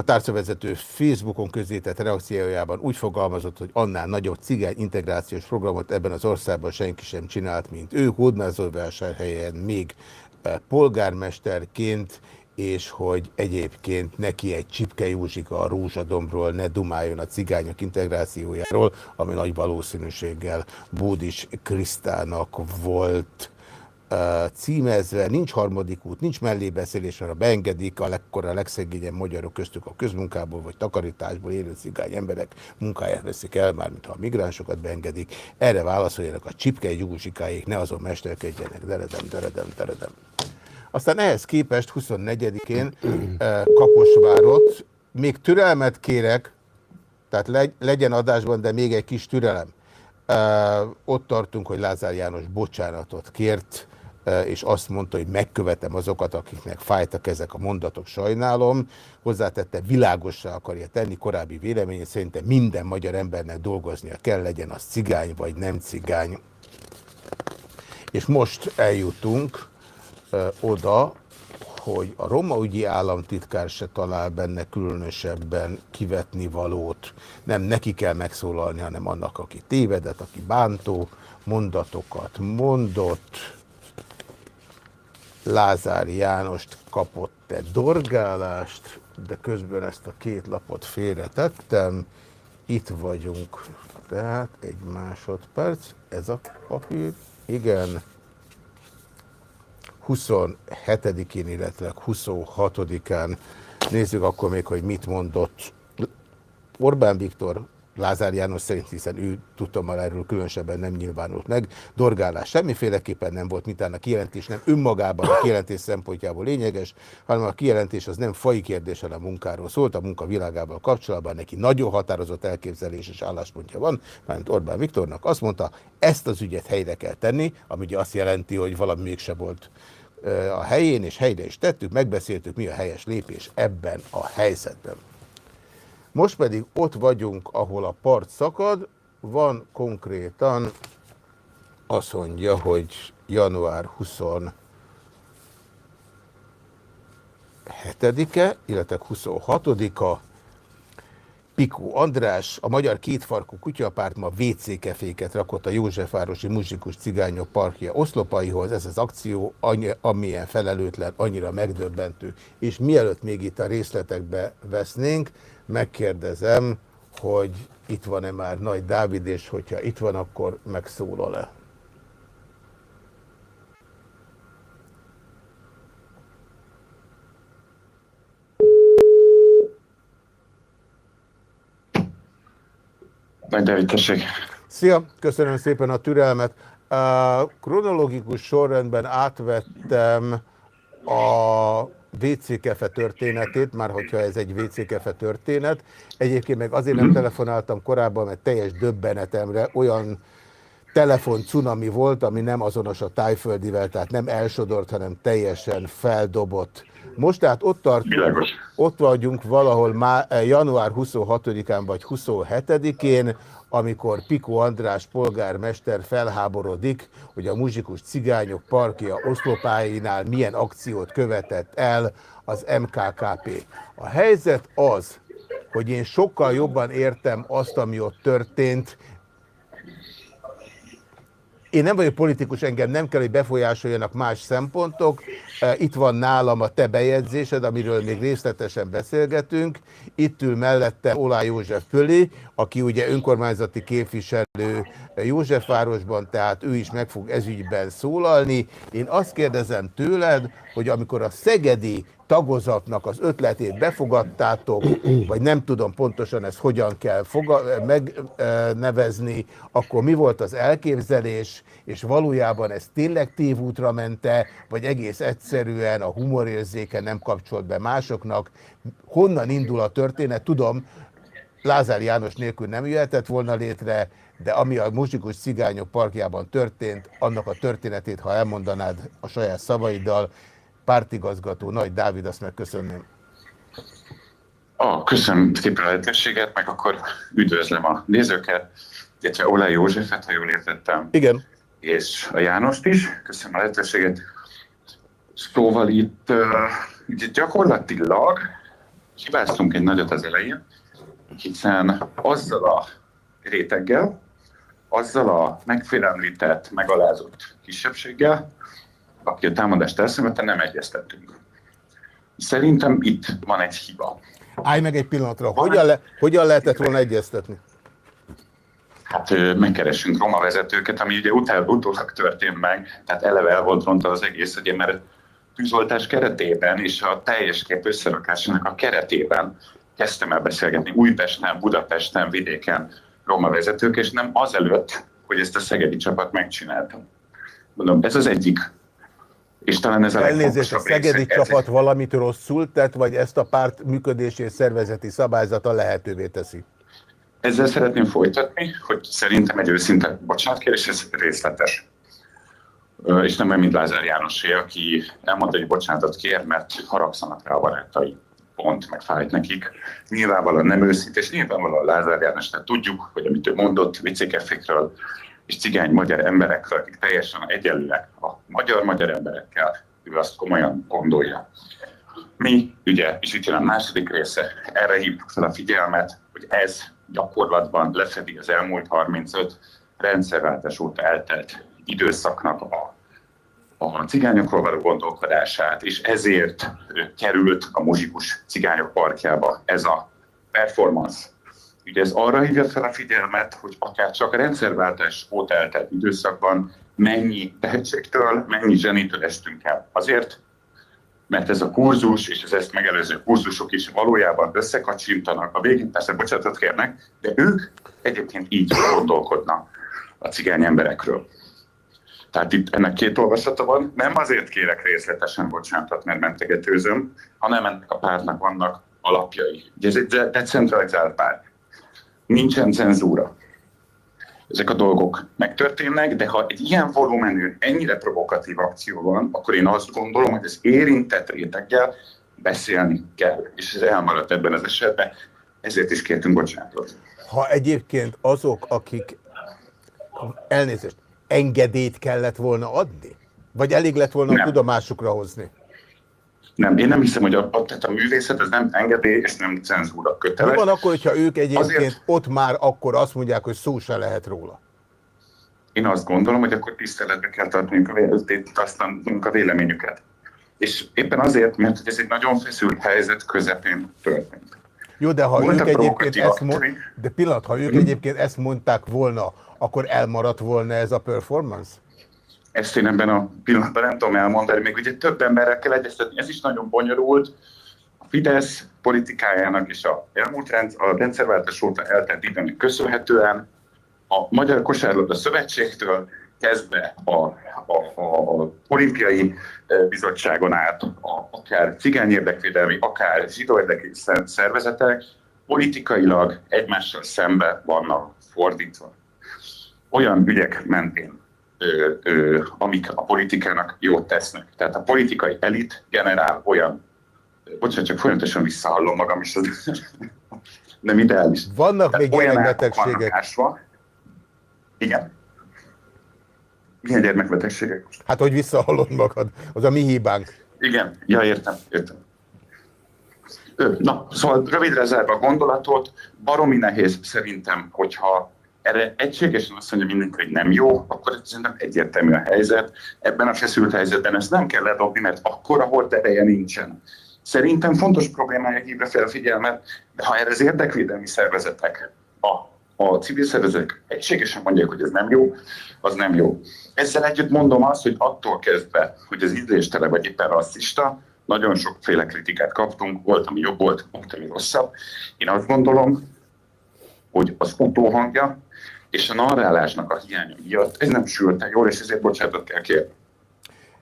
A tárcavezető Facebookon közzétett reakciójában úgy fogalmazott, hogy annál nagyobb cigány integrációs programot ebben az országban senki sem csinált, mint ő. Hódmezővásárhelyen még eh, polgármesterként és hogy egyébként neki egy Csipke Józsika a Rózsadombról ne dumáljon a cigányok integrációjáról, ami nagy valószínűséggel Bódis Krisztának volt címezve, nincs harmadik út, nincs mellébeszélés, arra beengedik a legkora, legszegényebb magyarok köztük a közmunkából vagy takarításból élő cigány emberek munkáját veszik el, mármint ha a migránsokat beengedik. Erre válaszoljanak a csipkei gyúzsikáik, ne azon mesterkedjenek, deredem, deredem, deredem. Aztán ehhez képest 24-én Kaposvárot, még türelmet kérek, tehát legyen adásban, de még egy kis türelem. Ott tartunk, hogy Lázár János bocsánatot kért és azt mondta, hogy megkövetem azokat, akiknek fájtak ezek a mondatok, sajnálom. Hozzátette, világossá akarja tenni korábbi véleményét, szerintem minden magyar embernek dolgoznia kell, legyen az cigány vagy nem cigány. És most eljutunk oda, hogy a roma ügyi államtitkár se talál benne különösebben kivetni valót. Nem neki kell megszólalni, hanem annak, aki tévedett, aki bántó mondatokat mondott, Lázár Jánost kapott egy dorgálást, de közben ezt a két lapot félretettem. Itt vagyunk, tehát egy másodperc, ez a papír, igen. 27-én, illetve 26-án nézzük akkor még, hogy mit mondott Orbán Viktor Lázár János szerint, hiszen ő tudtam erről különösebben nem nyilvánult meg. Dorgálás semmiféleképpen nem volt, mint a kijelentés nem önmagában a kijelentés szempontjából lényeges, hanem a kijelentés az nem fai kérdés, hanem a munkáról szólt, a munka világával kapcsolatban neki nagyon határozott elképzelés és álláspontja van, mert Orbán Viktornak azt mondta, ezt az ügyet helyre kell tenni, ami ugye azt jelenti, hogy valami mégse volt a helyén, és helyre is tettük, megbeszéltük, mi a helyes lépés ebben a helyzetben. Most pedig ott vagyunk, ahol a part szakad, van konkrétan, azt mondja, hogy január 27-e, illetve 26-a, Pikó András, a Magyar Kétfarkú Kutyapárt ma WC keféket rakott a Józsefvárosi Muzsikus Cigányok Parkja oszlopaihoz. Ez az akció, amilyen felelőtlen, annyira megdöbbentő. És mielőtt még itt a részletekbe vesznénk, megkérdezem, hogy itt van-e már Nagy Dávid, és hogyha itt van, akkor megszólal-e? Nagy Dávid, tessék. Szia, köszönöm szépen a türelmet. Uh, kronológikus sorrendben átvettem a WC kefe történetét, már hogyha ez egy WC kefe történet. Egyébként meg azért nem telefonáltam korábban, mert teljes döbbenetemre olyan telefon cunami volt, ami nem azonos a tájföldivel, tehát nem elsodort, hanem teljesen feldobott. Most tehát ott tartunk, ott vagyunk valahol má, január 26-án vagy 27-én, amikor Piko András polgármester felháborodik, hogy a muzsikus cigányok parkja oszlopáinál milyen akciót követett el az MKKP. A helyzet az, hogy én sokkal jobban értem azt, ami ott történt, én nem vagyok politikus, engem nem kell, hogy befolyásoljanak más szempontok. E, itt van nálam a te bejegyzésed, amiről még részletesen beszélgetünk. Itt ül mellette Olá József Föli, aki ugye önkormányzati képviselő Józsefvárosban, tehát ő is meg fog ezügyben szólalni. Én azt kérdezem tőled, hogy amikor a szegedi tagozatnak az ötletét befogadtátok, vagy nem tudom pontosan ezt hogyan kell megnevezni, akkor mi volt az elképzelés, és valójában ez tényleg tévútra mente, vagy egész egyszerűen a humorérzéke nem kapcsolt be másoknak. Honnan indul a történet? Tudom, Lázár János nélkül nem jöhetett volna létre, de ami a muzsikus cigányok parkjában történt, annak a történetét, ha elmondanád a saját szavaiddal, pártigazgató Nagy Dávid, azt megköszönném. Ah, köszönöm szépen a lehetőséget, meg akkor üdvözlöm a nézőket, illetve Olá Józsefet, ha jól értettem. Igen. És a Jánost is. Köszönöm a lehetőséget. Szóval itt uh, gyakorlatilag hibáztunk egy nagyot az elején, hiszen azzal a réteggel, azzal a megfélemlített, megalázott kisebbséggel, aki a támadást elszenvedte, nem egyeztettünk. Szerintem itt van egy hiba. Állj meg egy pillanatra, hogyan, le, hogyan lehetett volna egyeztetni? Hát megkeresünk roma vezetőket, ami ugye utána, utólag történt meg, tehát eleve el volt ronta az egész, ugye, mert tűzoltás keretében és a teljes kép összerakásának a keretében kezdtem el beszélgetni Újpesten, Budapesten, vidéken roma vezetők, és nem azelőtt, hogy ezt a szegedi csapat megcsináltam. Mondom, ez az egyik és talán ez a Elnézést, a szegedi csapat valamit rosszul tett, vagy ezt a párt működési és szervezeti szabályzata lehetővé teszi? Ezzel szeretném folytatni, hogy szerintem egy őszinte bocsánatkérés, ez részletes. És nem olyan, mint Lázár Jánosé, aki elmondta, hogy bocsánatot kér, mert haragszanak rá a barátai. Pont, meg fájt nekik. Nyilvánvalóan nem őszinte, és nyilvánvalóan Lázár János, tehát tudjuk, hogy amit ő mondott vicékeffékről, és cigány magyar emberekről, akik teljesen egyenlőek a magyar-magyar emberekkel, ő azt komolyan gondolja. Mi, ugye, és itt jön a második része, erre hívjuk fel a figyelmet, hogy ez gyakorlatban lefedi az elmúlt 35 rendszerváltás óta eltelt időszaknak a, a cigányokról való gondolkodását, és ezért került a muzsikus cigányok parkjába ez a performance, Ugye ez arra hívja fel a figyelmet, hogy akár csak a rendszerváltás óta eltelt időszakban mennyi tehetségtől, mennyi zsenitől estünk el. Azért, mert ez a kurzus és az ezt megelőző kurzusok is valójában összekacsintanak, a végén persze bocsánatot kérnek, de ők egyébként így gondolkodnak a cigány emberekről. Tehát itt ennek két olvasata van. Nem azért kérek részletesen bocsánatot, mert mentegetőzöm, hanem ennek a pártnak vannak alapjai. Ugye ez egy decentralizált párt. Nincsen cenzúra. Ezek a dolgok megtörténnek, de ha egy ilyen volumenű, ennyire provokatív akció van, akkor én azt gondolom, hogy az érintett réteggel beszélni kell. És ez elmaradt ebben az esetben, ezért is kértünk bocsánatot. Ha egyébként azok, akik elnézést, engedélyt kellett volna adni? Vagy elég lett volna nem. a tudomásukra hozni? Nem, én nem hiszem, hogy a, a, tehát a művészet ez nem engedély és nem cenzúra köteles. Mi van akkor, hogyha ők egyébként Azért... ott már akkor azt mondják, hogy szó se lehet róla? Én azt gondolom, hogy akkor tiszteletbe kell tartaniuk a, a véleményüket. És éppen azért, mert ez egy nagyon feszült helyzet közepén történt. Jó, de ha ők egyébként ezt mond... de pillanat, ha ők egyébként ezt mondták volna, akkor elmaradt volna ez a performance? Ezt én ebben a pillanatban nem tudom elmondani, még ugye több emberrel kell egyeztetni, ez is nagyon bonyolult. A Fidesz politikájának és a elmúlt rend, a rendszerváltás óta eltelt időnek köszönhetően a Magyar Kosárlabda Szövetségtől kezdve a, a, a, a olimpiai bizottságon át, a, akár cigány érdekvédelmi, akár zsidó érdekű szervezetek politikailag egymással szembe vannak fordítva. Olyan ügyek mentén, ö, ö, amik a politikának jót tesznek. Tehát a politikai elit generál olyan, bocsánat, csak folyamatosan visszahallom magam, és az [LAUGHS] nem ideális. Vannak Tehát még gyerekbetegségek. Igen. Milyen gyermekbetegségek most? Hát, hogy visszahallod magad, az a mi hibánk. Igen, ja, értem, értem. Na, szóval rövidre zárva a gondolatot, baromi nehéz szerintem, hogyha erre egységesen azt mondja mindenki, hogy nem jó, akkor szerintem egyértelmű a helyzet. Ebben a feszült helyzetben ezt nem kell ledobni, mert akkor a hord ereje nincsen. Szerintem fontos problémája hívra fel figyelmet, de ha erre az érdekvédelmi szervezetek, a, a civil szervezetek egységesen mondják, hogy ez nem jó, az nem jó. Ezzel együtt mondom azt, hogy attól kezdve, hogy az ízléstele vagy éppen rasszista, nagyon sokféle kritikát kaptunk, volt, ami jobb volt, volt, ami rosszabb. Én azt gondolom, hogy az utóhangja és a narrálásnak a hiánya miatt ez nem sült jól, és ezért bocsánatot kell kérni.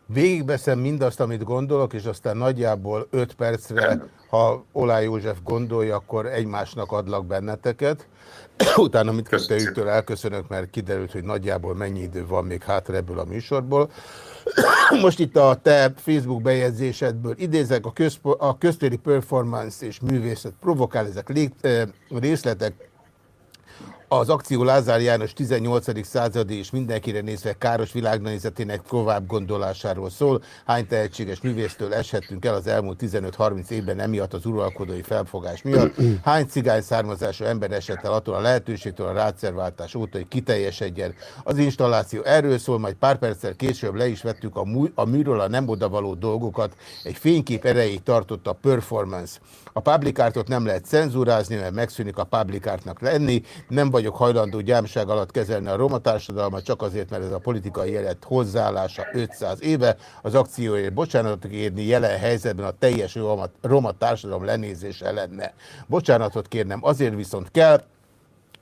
Végigbeszem mindazt, amit gondolok, és aztán nagyjából 5 percre, ha Olá József gondolja, akkor egymásnak adlak benneteket. [CLEARS THROAT] Utána mindkettőjüktől elköszönök, mert kiderült, hogy nagyjából mennyi idő van még hátra ebből a műsorból. [CLEARS THROAT] Most itt a te Facebook bejegyzésedből idézek, a, a köztéri performance és művészet provokál, ezek részletek az akció Lázár János 18. századi és mindenkire nézve káros világnézetének tovább gondolásáról szól. Hány tehetséges művésztől eshettünk el az elmúlt 15-30 évben emiatt az uralkodói felfogás miatt? Hány cigány származású ember esett el attól a lehetőségtől a rászerváltás óta, hogy kiteljesedjen? Az installáció erről szól, majd pár perccel később le is vettük a, mű, a műről a nem odavaló dolgokat. Egy fénykép erejéig tartott a performance. A publikártot nem lehet cenzúrázni, mert megszűnik a publikártnak lenni. Nem vagyok hajlandó gyámság alatt kezelni a roma társadalmat, csak azért, mert ez a politikai élet hozzáállása 500 éve. Az akcióért bocsánatot kérni jelen helyzetben a teljes roma, roma társadalom lenézése lenne. Bocsánatot kérnem azért viszont kell,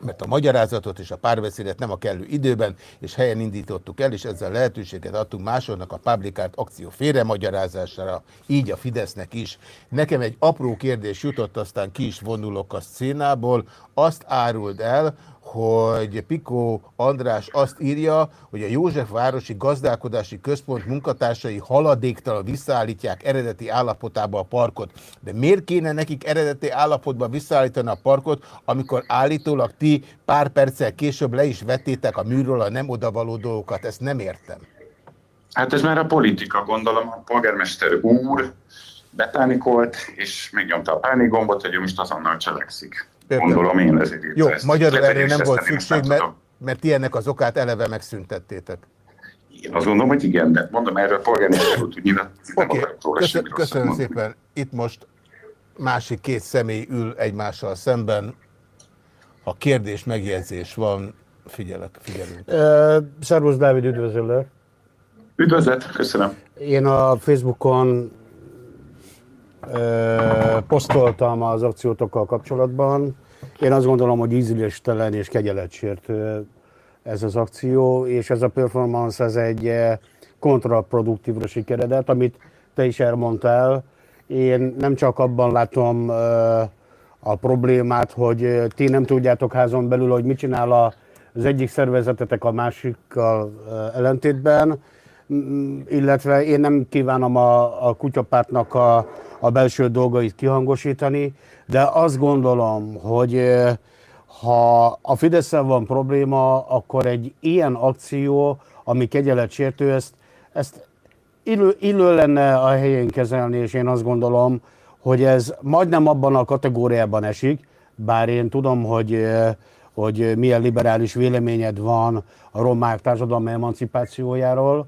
mert a magyarázatot és a párbeszédet nem a kellő időben és helyen indítottuk el, és ezzel lehetőséget adtunk másoknak a publikált akció magyarázására, így a Fidesznek is. Nekem egy apró kérdés jutott, aztán ki is vonulok a szénából. Azt áruld el, hogy Pikó András azt írja, hogy a Józsefvárosi Gazdálkodási Központ munkatársai haladéktalan visszaállítják eredeti állapotába a parkot. De miért kéne nekik eredeti állapotba visszaállítani a parkot, amikor állítólag ti pár perccel később le is vettétek a műről a nem odavaló dolgokat? Ezt nem értem. Hát ez már a politika, gondolom. A polgármester úr betánikolt, és megnyomta a pánikgombot, hogy most azonnal cselekszik. Gondolom én ezért Jó, ezt. magyarul erre nem volt szükség, mert, mert ilyennek az okát eleve megszüntettétek. Én azt gondolom, hogy igen, de mondom, erről a polgármester úgy nyilatkozni okay. Köszön, Köszönöm szépen. Itt most másik két személy ül egymással szemben. Ha kérdés, megjegyzés van, figyelek, figyelünk. Uh, Szervusz Dávid, üdvözöllek. Üdvözlet, köszönöm. Én a Facebookon ö, posztoltam az akciótokkal kapcsolatban. Én azt gondolom, hogy ízléstelen és kegyeletsértő ez az akció, és ez a performance ez egy kontraproduktívra sikeredett, amit te is elmondtál. Én nem csak abban látom a problémát, hogy ti nem tudjátok házon belül, hogy mit csinál az egyik szervezetetek a másikkal ellentétben, illetve én nem kívánom a, a kutyapártnak a, a belső dolgait kihangosítani, de azt gondolom, hogy ha a fidesz van probléma, akkor egy ilyen akció, ami kegyeletsértő, ezt, ezt illő, illő lenne a helyén kezelni, és én azt gondolom, hogy ez majdnem abban a kategóriában esik, bár én tudom, hogy, hogy milyen liberális véleményed van a romák társadalmi emancipációjáról,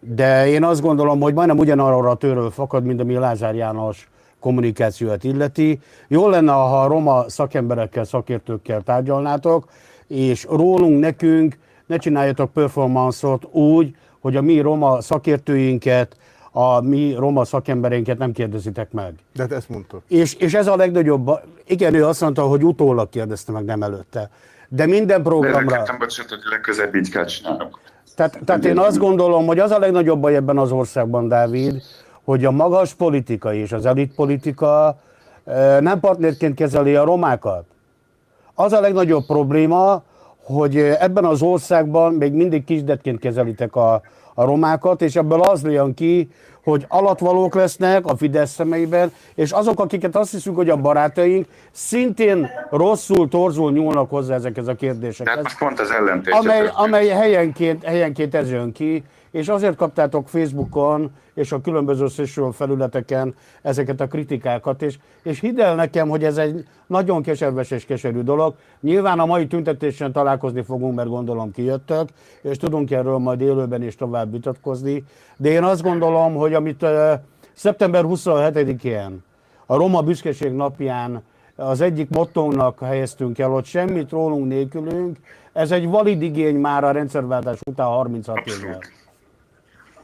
de én azt gondolom, hogy majdnem ugyanarra a tőről fakad, mint ami Lázár János kommunikációt illeti. Jó lenne, ha a roma szakemberekkel, szakértőkkel tárgyalnátok, és rólunk, nekünk ne csináljatok performance úgy, hogy a mi roma szakértőinket, a mi roma szakembereinket nem kérdezitek meg. De hát ezt mondta. És, és ez a legnagyobb, igen, ő azt mondta, hogy utólag kérdezte meg, nem előtte. De minden programra... De bocsánat, hogy legközelebb így kell csinálnunk. Tehát, tehát én azt gondolom, hogy az a legnagyobb baj ebben az országban, Dávid, hogy a magas politika és az elitpolitika nem partnerként kezeli a romákat. Az a legnagyobb probléma, hogy ebben az országban még mindig kisdetként kezelitek a, a romákat, és ebből az jön ki, hogy alatvalók lesznek a Fidesz szemeiben, és azok, akiket azt hiszük, hogy a barátaink, szintén rosszul, torzul nyúlnak hozzá ezekhez a kérdésekhez. Most pont az ellentét. Amely, amely helyenként, helyenként ez jön ki, és azért kaptátok Facebookon és a különböző social felületeken ezeket a kritikákat, és, és hidd el nekem, hogy ez egy nagyon keserves és keserű dolog. Nyilván a mai tüntetésen találkozni fogunk, mert gondolom kijöttök, és tudunk erről majd élőben is tovább vitatkozni, de én azt gondolom, hogy amit uh, szeptember 27-én a Roma Büszkeség napján az egyik mottónak helyeztünk el, hogy semmit rólunk nélkülünk, ez egy valid igény már a rendszerváltás után 36 évvel.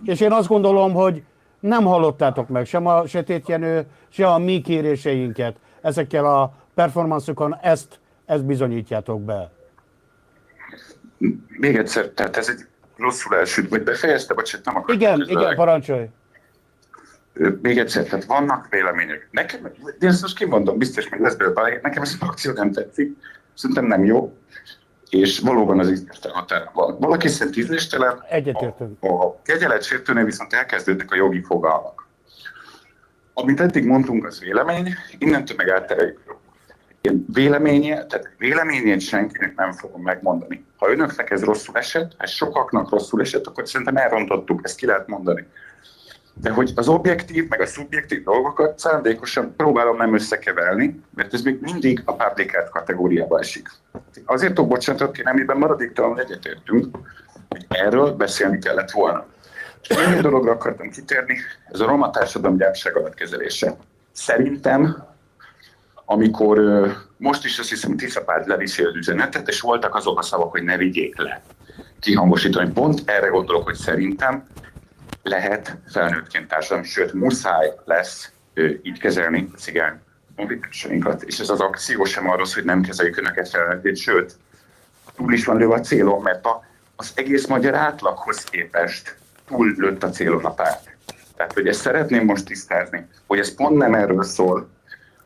És én azt gondolom, hogy nem hallottátok meg sem a Sötétjenő, se a mi kéréseinket. Ezekkel a performanszokon ezt, ezt bizonyítjátok be. Még egyszer, tehát ez egy rosszul elsült, vagy befejezte, vagy csak nem akartam. Igen, igen, parancsolj. Még egyszer, tehát vannak vélemények. Nekem, de ezt most kimondom, biztos meg lesz belőle, nekem ez a akció nem tetszik, szerintem nem jó és valóban az ízléstelen határa van. Valaki szerint ízléstelen, Egyetértünk. A, a kegyeletsértőnél viszont elkezdődnek a jogi fogalmak. Amit eddig mondtunk, az vélemény, innentől meg áttereljük. Én véleménye, tehát véleményét senkinek nem fogom megmondani. Ha önöknek ez rosszul esett, ha sokaknak rosszul esett, akkor szerintem elrontottuk, ezt ki lehet mondani. De hogy az objektív, meg a szubjektív dolgokat szándékosan próbálom nem összekeverni, mert ez még mindig a publikált kategóriába esik. Azért tudok bocsánatot kérni, amiben maradéktalanul egyetértünk, hogy erről beszélni kellett volna. És egy dologra akartam kitérni, ez a roma társadalom gyárság kezelése. Szerintem, amikor most is azt hiszem Tiszapád leviszi az üzenetet, és voltak azok a szavak, hogy ne vigyék le kihangosítani. Pont erre gondolok, hogy szerintem lehet felnőttként társadalmi, sőt muszáj lesz ő, így kezelni a cigány mobilitásainkat. És ez az akció sem arról hogy nem kezeljük önöket felnőttét, sőt, túl is van lőve a célon, mert a, az egész magyar átlaghoz képest túl lőtt a célon a párt. Tehát, hogy ezt szeretném most tisztázni, hogy ez pont nem erről szól,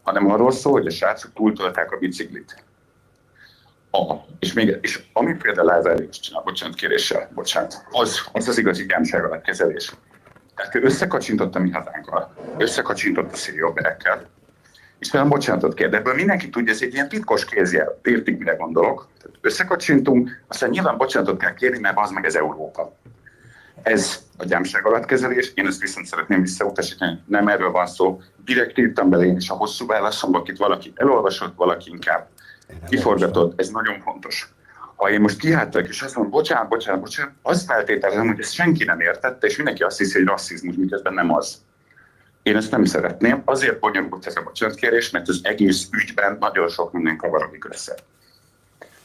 hanem arról szól, hogy a srácok túltolták a biciklit. A, és, még, és ami például Lázár is csinál, bocsánat, kéréssel, bocsánat, az az, az igazi gyámság alatt kezelés. Tehát ő összekacsintott a mi hazánkkal, összekacsintott a szérióberekkel, és nem bocsánatot kér, de ebből mindenki tudja, ez egy ilyen titkos kézjel, értik, mire gondolok. Tehát összekacsintunk, aztán nyilván bocsánatot kell kérni, mert az meg ez Európa. Ez a gyámság alatt kezelés, én ezt viszont szeretném visszautasítani, nem erről van szó. Direkt írtam bele én is a hosszú válaszomba, akit valaki elolvasott, valaki inkább kiforgatod, ez nagyon fontos. Ha én most kihátok, és azt mondom, bocsánat, bocsánat, bocsánat, azt feltételezem, hogy ezt senki nem értette, és mindenki azt hiszi, hogy rasszizmus, miközben nem az. Én ezt nem szeretném, azért bonyolult ez a bocsánatkérés, mert az egész ügyben nagyon sok minden kavarodik össze.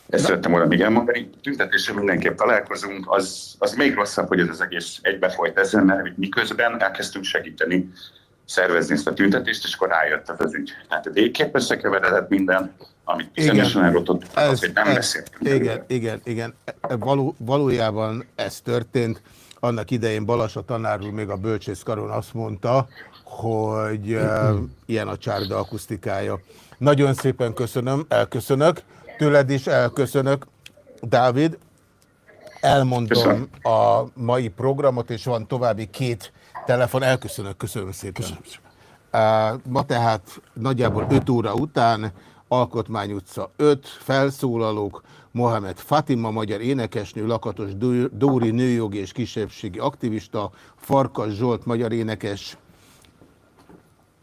Ezt szerettem volna még elmondani. Tüntetésre mindenképp találkozunk, az, az még rosszabb, hogy ez az egész egybefolyt ezen, mert miközben elkezdtünk segíteni szervezni ezt a tüntetést, és akkor rájött az ügy. Tehát végképp összekeveredett minden, amit bizonyosan elrotott, hogy nem beszéltünk. Igen, igen, igen. Való, valójában ez történt. Annak idején Balas a tanár úr még a bölcsészkaron azt mondta, hogy uh, ilyen a csárda akusztikája. Nagyon szépen köszönöm, elköszönök. Tőled is elköszönök. Dávid, elmondom köszönöm. a mai programot, és van további két telefon. Elköszönök, köszönöm szépen. Köszönöm. Uh, ma tehát nagyjából 5 óra után Alkotmány utca 5, felszólalók, Mohamed Fatima, magyar énekesnő, Lakatos Dóri, nőjogi és kisebbségi aktivista, Farkas Zsolt, magyar énekes,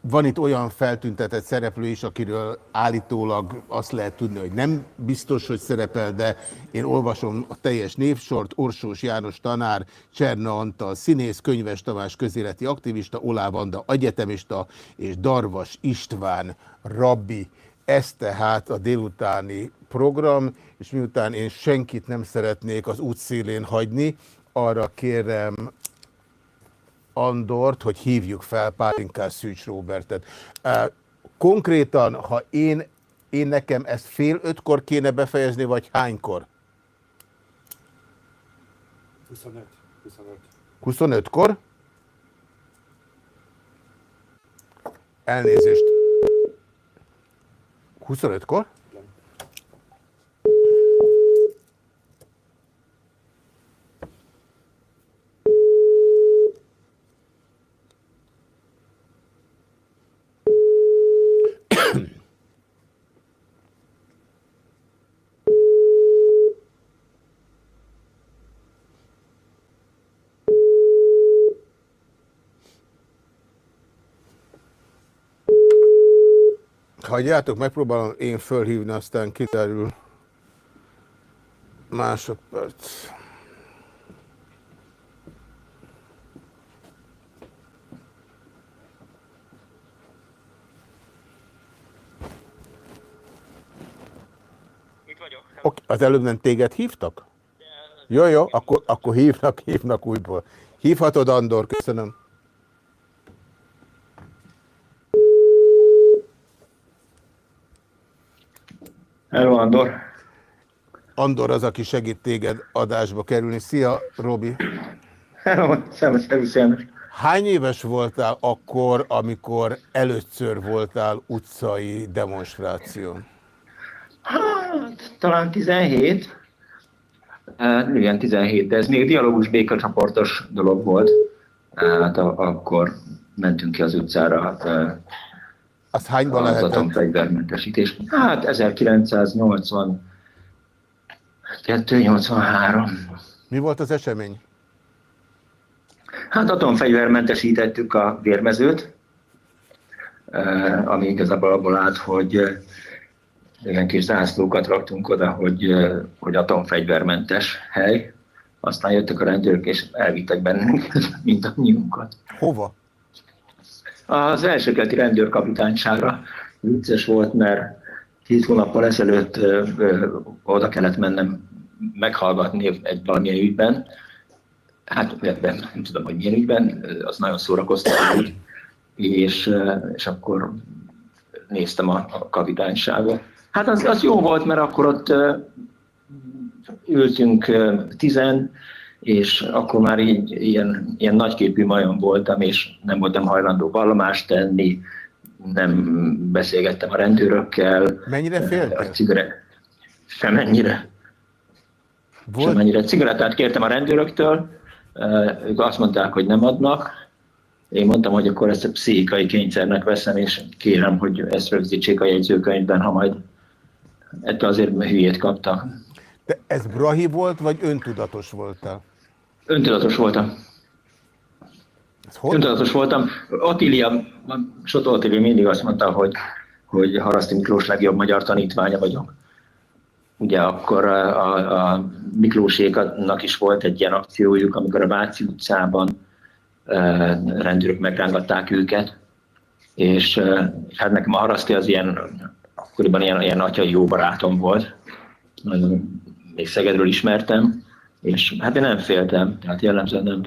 van itt olyan feltüntetett szereplő is, akiről állítólag azt lehet tudni, hogy nem biztos, hogy szerepel, de én olvasom a teljes névsort, Orsós János tanár, Cserna Antal színész, Könyves Tamás közéleti aktivista, Olávanda egyetemista és Darvas István rabbi. Ez tehát a délutáni program, és miután én senkit nem szeretnék az útszélén hagyni, arra kérem Andort, hogy hívjuk fel Pálinkás Szűcs Robertet. Konkrétan, ha én, én nekem ezt fél ötkor kéne befejezni, vagy hánykor? 25. 25. 25-kor? Elnézést. 25-kor? Hagyjátok, megpróbálom én fölhívni, aztán kiterül másodperc. Ok, az előbb nem téged hívtak? Jó, jó, akkor, akkor hívnak, hívnak újból. Hívhatod, Andor, köszönöm. Hello, Andor. Andor az, aki segít téged adásba kerülni. Szia, Robi. Hello, szervusz, János. Hány éves voltál akkor, amikor először voltál utcai demonstráción? Hát, talán 17. Uh, igen, 17, de ez még dialógus békacsoportos dolog volt. Hát akkor mentünk ki az utcára. Hát, az hányban lehetett? Az atomfegyvermentesítés. Hát 1982 83 Mi volt az esemény? Hát atomfegyvermentesítettük a vérmezőt, eh, ami igazából abból állt, hogy eh, ilyen kis zászlókat raktunk oda, hogy, eh, hogy atomfegyvermentes hely. Aztán jöttek a rendőrök, és elvittek bennünket, mint a nyunkat. Hova? Az első keleti rendőrkapitányságra vicces volt, mert két hónappal ezelőtt ö, oda kellett mennem meghallgatni egy valamilyen ügyben. Hát ebben nem tudom, hogy milyen ügyben, az nagyon szórakoztató. És, és akkor néztem a, a kapitányságot. Hát az, az jó volt, mert akkor ott ültünk tizen, és akkor már így ilyen, ilyen nagyképű majom voltam, és nem voltam hajlandó vallomást tenni, nem beszélgettem a rendőrökkel. Mennyire féltél? A cigare... Semennyire. Volt? Semennyire. Cigarettát kértem a rendőröktől, ők azt mondták, hogy nem adnak. Én mondtam, hogy akkor ezt a pszichikai kényszernek veszem, és kérem, hogy ezt rögzítsék a jegyzőkönyvben, ha majd ettől azért hülyét kaptak. De ez brahi volt, vagy öntudatos voltál? Öntudatos voltam. Öntudatos voltam. Attilia, Soto Attilia mindig azt mondta, hogy, hogy Haraszti Miklós legjobb magyar tanítványa vagyok. Ugye akkor a, a, a Miklóséknak is volt egy ilyen akciójuk, amikor a Váci utcában e, rendőrök megrángatták őket, és, e, hát nekem a Haraszti az ilyen, akkoriban ilyen, ilyen atyai jó barátom volt. Nagyon, még Szegedről ismertem, és hát én nem féltem, tehát jellemzően nem.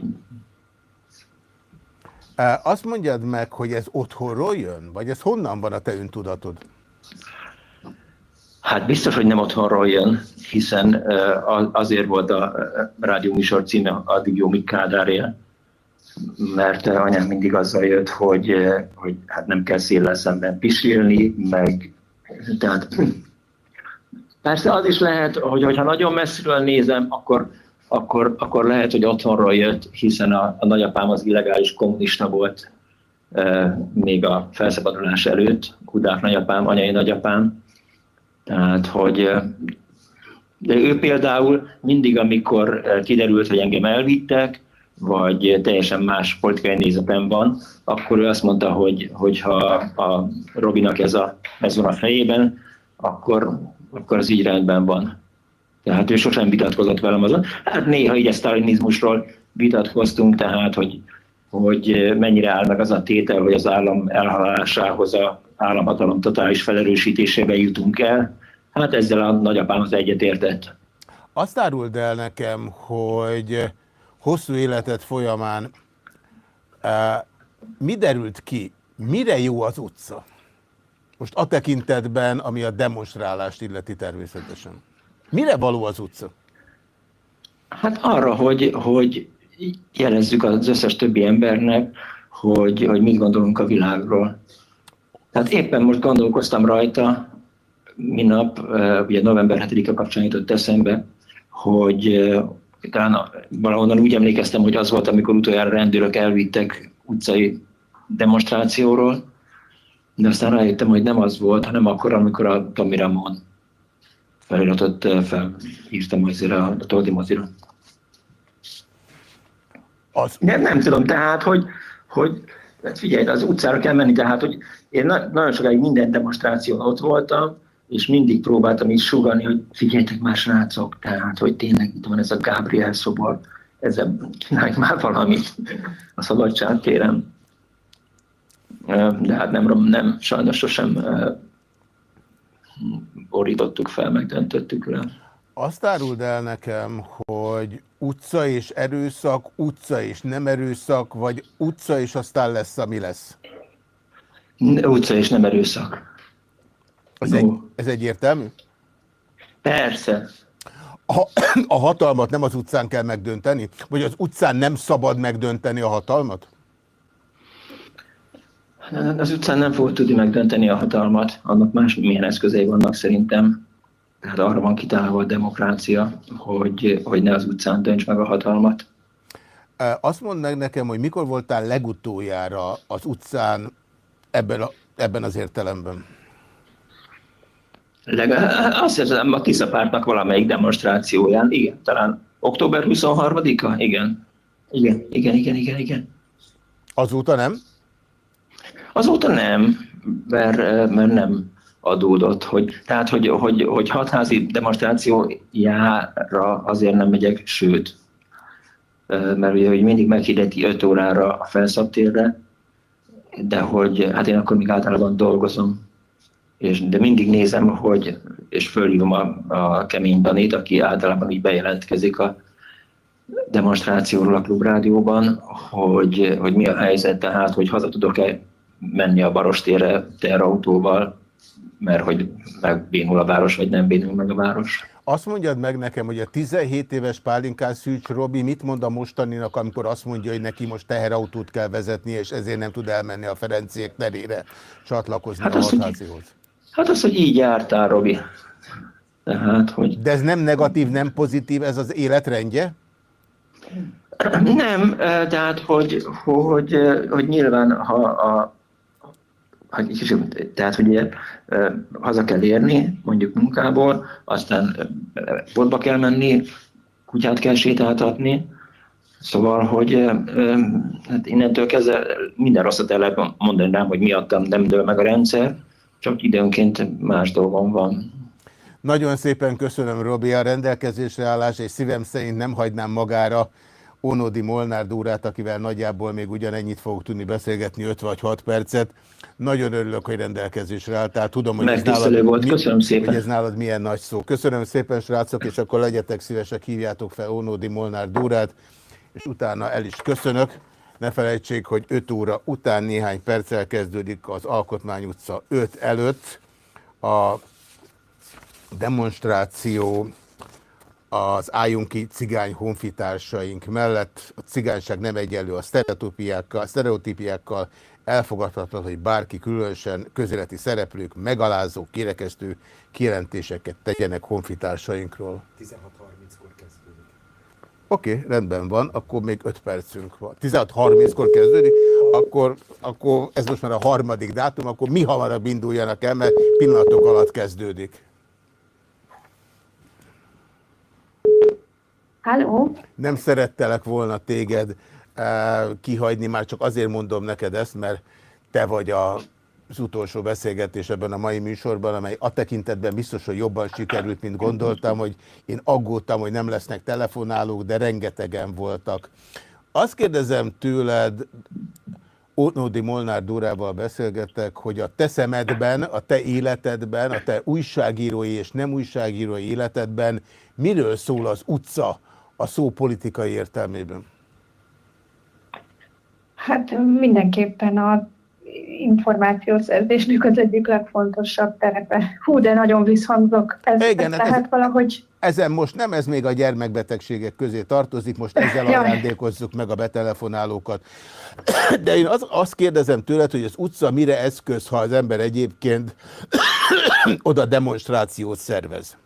Azt mondjad meg, hogy ez otthonról jön? Vagy ez honnan van a te öntudatod? Hát biztos, hogy nem otthonról jön, hiszen azért volt a rádióműsor címe addig jó, míg Kádár él, mert anyám mindig azzal jött, hogy, hogy hát nem kell széllel szemben pisilni, meg tehát [CLEARS THROAT] persze az is lehet, hogy ha nagyon messziről nézem, akkor, akkor, akkor lehet, hogy otthonról jött, hiszen a, a nagyapám az illegális kommunista volt e, még a felszabadulás előtt, Kudák nagyapám, anyai nagyapám, tehát, hogy de ő például mindig, amikor kiderült, hogy engem elvittek, vagy teljesen más politikai nézetem van, akkor ő azt mondta, hogy, hogy ha a Robinak ez, a, ez van a fejében, akkor, akkor az így rendben van. Tehát ő sosem vitatkozott velem azon. Hát néha így a sztalinizmusról vitatkoztunk, tehát hogy, hogy mennyire áll meg az a tétel, hogy az állam elhalálásához a államhatalom totális felerősítésébe jutunk el. Hát ezzel a nagyapám az egyetértett. Azt áruld el nekem, hogy hosszú életed folyamán mi derült ki, mire jó az utca? Most a tekintetben, ami a demonstrálást illeti természetesen. Mire való az utca? Hát arra, hogy, hogy jelezzük az összes többi embernek, hogy, hogy mit gondolunk a világról. Tehát éppen most gondolkoztam rajta, minap, ugye november 7-e kapcsán jutott eszembe, hogy talán valahonnan úgy emlékeztem, hogy az volt, amikor utoljára rendőrök elvittek utcai demonstrációról, de aztán rájöttem, hogy nem az volt, hanem akkor, amikor a Tommy Ramon feliratot felírtam azért a, a Toldi mozira. Az... Nem, nem tudom, tehát, hogy, hogy hát figyelj, az utcára kell menni, tehát, hogy én na, nagyon sokáig minden demonstráción ott voltam, és mindig próbáltam is sugalni, hogy figyeljetek már srácok, tehát, hogy tényleg itt van ez a Gabriel szobor, ezzel csinálj már valamit, a szabadság kérem. De hát nem, nem sajnos sosem borítottuk fel, megdöntöttük le. Azt áruld el nekem, hogy utca és erőszak, utca és nem erőszak, vagy utca és aztán lesz, ami lesz? Utca és nem erőszak. Ez, no. egy, ez egyértelmű? Persze. A, [CLEARS THROAT] a hatalmat nem az utcán kell megdönteni? Vagy az utcán nem szabad megdönteni a hatalmat? Az utcán nem fog tudni megdönteni a hatalmat, annak más milyen eszközei vannak szerintem. Tehát arra van kitálva a demokrácia, hogy, hogy ne az utcán dönts meg a hatalmat. Azt mondd meg nekem, hogy mikor voltál legutoljára az utcán ebben, a, ebben az értelemben? Legalább azt hiszem a Tisza pártnak valamelyik demonstrációján, igen, talán október 23-a, igen. Igen, igen, igen, igen, igen. Azóta nem? Azóta nem, mert, mert nem adódott. Hogy, tehát, hogy, hogy, hogy hatházi demonstrációjára azért nem megyek, sőt, mert ugye, hogy mindig meghirdeti 5 órára a felszabtérre, de hogy hát én akkor még általában dolgozom, és, de mindig nézem, hogy, és fölhívom a, a kemény Danit, aki általában így bejelentkezik a demonstrációról a klubrádióban, hogy, hogy mi a helyzet, tehát hogy haza tudok-e menni a Barostérre terautóval, mert hogy megbénul a város, vagy nem bénul meg a város. Azt mondjad meg nekem, hogy a 17 éves pálinkán Szűcs Robi mit mond a mostaninak, amikor azt mondja, hogy neki most teherautót kell vezetni, és ezért nem tud elmenni a Ferenciek terére csatlakozni hát a hatházihoz? Hát az, hogy így jártál, Robi. Tehát, hogy... De ez nem negatív, nem pozitív, ez az életrendje? Nem, tehát, hogy, hogy, hogy nyilván, ha a, hogy, tehát, hogy haza kell érni, mondjuk munkából, aztán boltba kell menni, kutyát kell sétáltatni, Szóval, hogy hát innentől kezdve minden rosszat el lehet mondani rám, hogy miattam nem dől meg a rendszer, csak időnként más dolgom van. Nagyon szépen köszönöm, Robi, a rendelkezésre állás, és szívem szerint nem hagynám magára Onodi Molnár Dúrát, akivel nagyjából még ugyanennyit fogok tudni beszélgetni, 5 vagy 6 percet. Nagyon örülök, hogy rendelkezésre álltál. Tudom, hogy ez, nálad, volt. Köszönöm szépen. hogy ez nálad milyen nagy szó. Köszönöm szépen, srácok, és akkor legyetek szívesek, hívjátok fel Onodi Molnár Dúrát, és utána el is köszönök. Ne felejtsék, hogy 5 óra után néhány perccel kezdődik az Alkotmány utca 5 előtt a demonstráció az álljunk ki cigány honfitársaink mellett. A cigányság nem egyenlő a sztereotípiákkal, sztereotípiákkal elfogadhatatlan, hogy bárki különösen közéleti szereplők megalázó, kirekesztő kijelentéseket tegyenek honfitársainkról. 16.30-kor kezdődik. Oké, okay, rendben van, akkor még 5 percünk van. 16.30-kor kezdődik, akkor, akkor ez most már a harmadik dátum, akkor mi hamarabb induljanak el, mert pillanatok alatt kezdődik. Halló? Nem szerettelek volna téged uh, kihagyni, már csak azért mondom neked ezt, mert te vagy a az utolsó beszélgetés ebben a mai műsorban, amely a tekintetben biztos, hogy jobban sikerült, mint gondoltam, hogy én aggódtam, hogy nem lesznek telefonálók, de rengetegen voltak. Azt kérdezem tőled, Ónódi Molnár Dórával beszélgettek, hogy a te szemedben, a te életedben, a te újságírói és nem újságírói életedben miről szól az utca a szó politikai értelmében? Hát mindenképpen a információszerzésnek az egyik legfontosabb terepe. Hú, de nagyon visszhangzok. Ez, Igen, ez lehet ez, valahogy... Ezen most nem ez még a gyermekbetegségek közé tartozik, most ezzel ajándékozzuk meg a betelefonálókat. [COUGHS] De én az, azt kérdezem tőled, hogy az utca mire eszköz, ha az ember egyébként [COUGHS] oda demonstrációt szervez?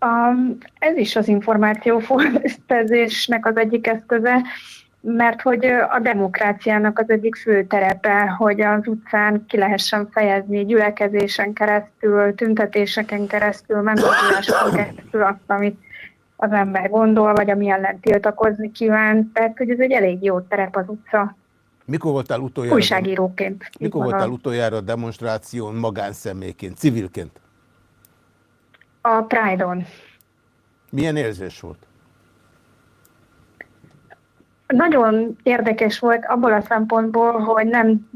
Um, ez is az információszerzésnek az egyik eszköze mert hogy a demokráciának az egyik fő terepe, hogy az utcán ki lehessen fejezni gyülekezésen keresztül, tüntetéseken keresztül, megmozdulásokon keresztül azt, amit az ember gondol, vagy ami ellen tiltakozni kíván. Tehát, hogy ez egy elég jó terep az utca. Mikor voltál utoljára? Újságíróként. Mikor voltál utoljára a demonstráción magánszemélyként, civilként? A Pride-on. Milyen érzés volt? nagyon érdekes volt abból a szempontból, hogy nem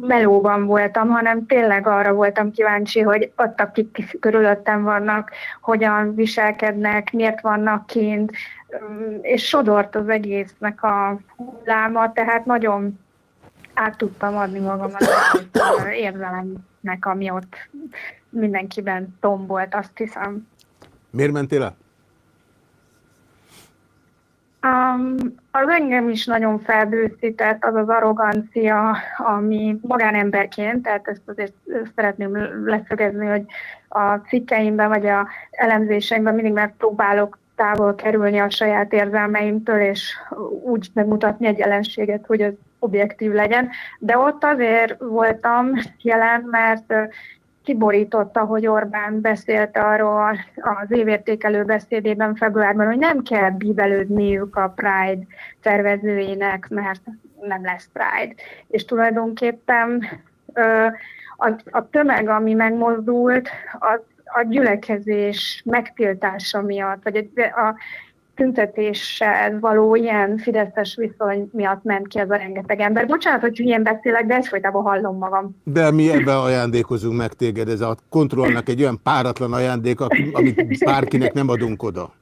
melóban voltam, hanem tényleg arra voltam kíváncsi, hogy ott, akik körülöttem vannak, hogyan viselkednek, miért vannak kint, és sodort az egésznek a hulláma, tehát nagyon át tudtam adni magam az érzelemnek, ami ott mindenkiben tombolt, azt hiszem. Miért mentél el? Um, az engem is nagyon felbőszített az az arrogancia, ami magánemberként, tehát ezt azért szeretném leszögezni, hogy a cikkeimben vagy a elemzéseimben mindig megpróbálok távol kerülni a saját érzelmeimtől, és úgy megmutatni egy jelenséget, hogy ez objektív legyen. De ott azért voltam jelen, mert kiborította, hogy Orbán beszélt arról az évértékelő beszédében februárban, hogy nem kell bíbelődniük a Pride szervezőinek, mert nem lesz Pride. És tulajdonképpen a, a tömeg, ami megmozdult, az a gyülekezés megtiltása miatt, vagy a, a tüntetéssel való ilyen fideszes viszony miatt ment ki ez a rengeteg ember. Bocsánat, hogy ilyen beszélek, de ezt folytában hallom magam. De mi ebben ajándékozunk meg téged, ez a kontrollnak egy olyan páratlan ajándék, amit bárkinek nem adunk oda.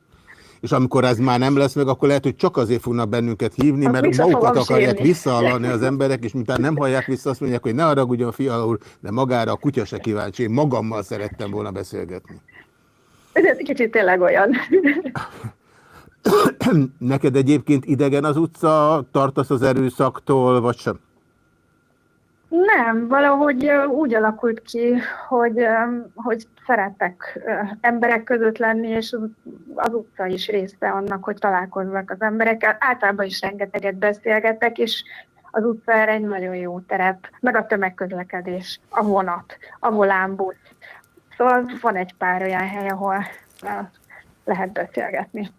És amikor ez már nem lesz meg, akkor lehet, hogy csak azért fognak bennünket hívni, hát mert magukat akarják visszahallani az emberek, és miután nem hallják vissza, azt mondják, hogy ne haragudjon, fiala úr, de magára a kutya se kíváncsi. Én magammal szerettem volna beszélgetni. Ez egy kicsit tényleg olyan. [LAUGHS] [COUGHS] Neked egyébként idegen az utca, tartasz az erőszaktól, vagy sem? Nem, valahogy úgy alakult ki, hogy, hogy szeretek emberek között lenni, és az utca is része annak, hogy találkozzak az emberekkel. Általában is rengeteget beszélgetek, és az utca erre egy nagyon jó terep, meg a tömegközlekedés, a vonat, a volánbusz. Szóval van egy pár olyan hely, ahol lehet beszélgetni.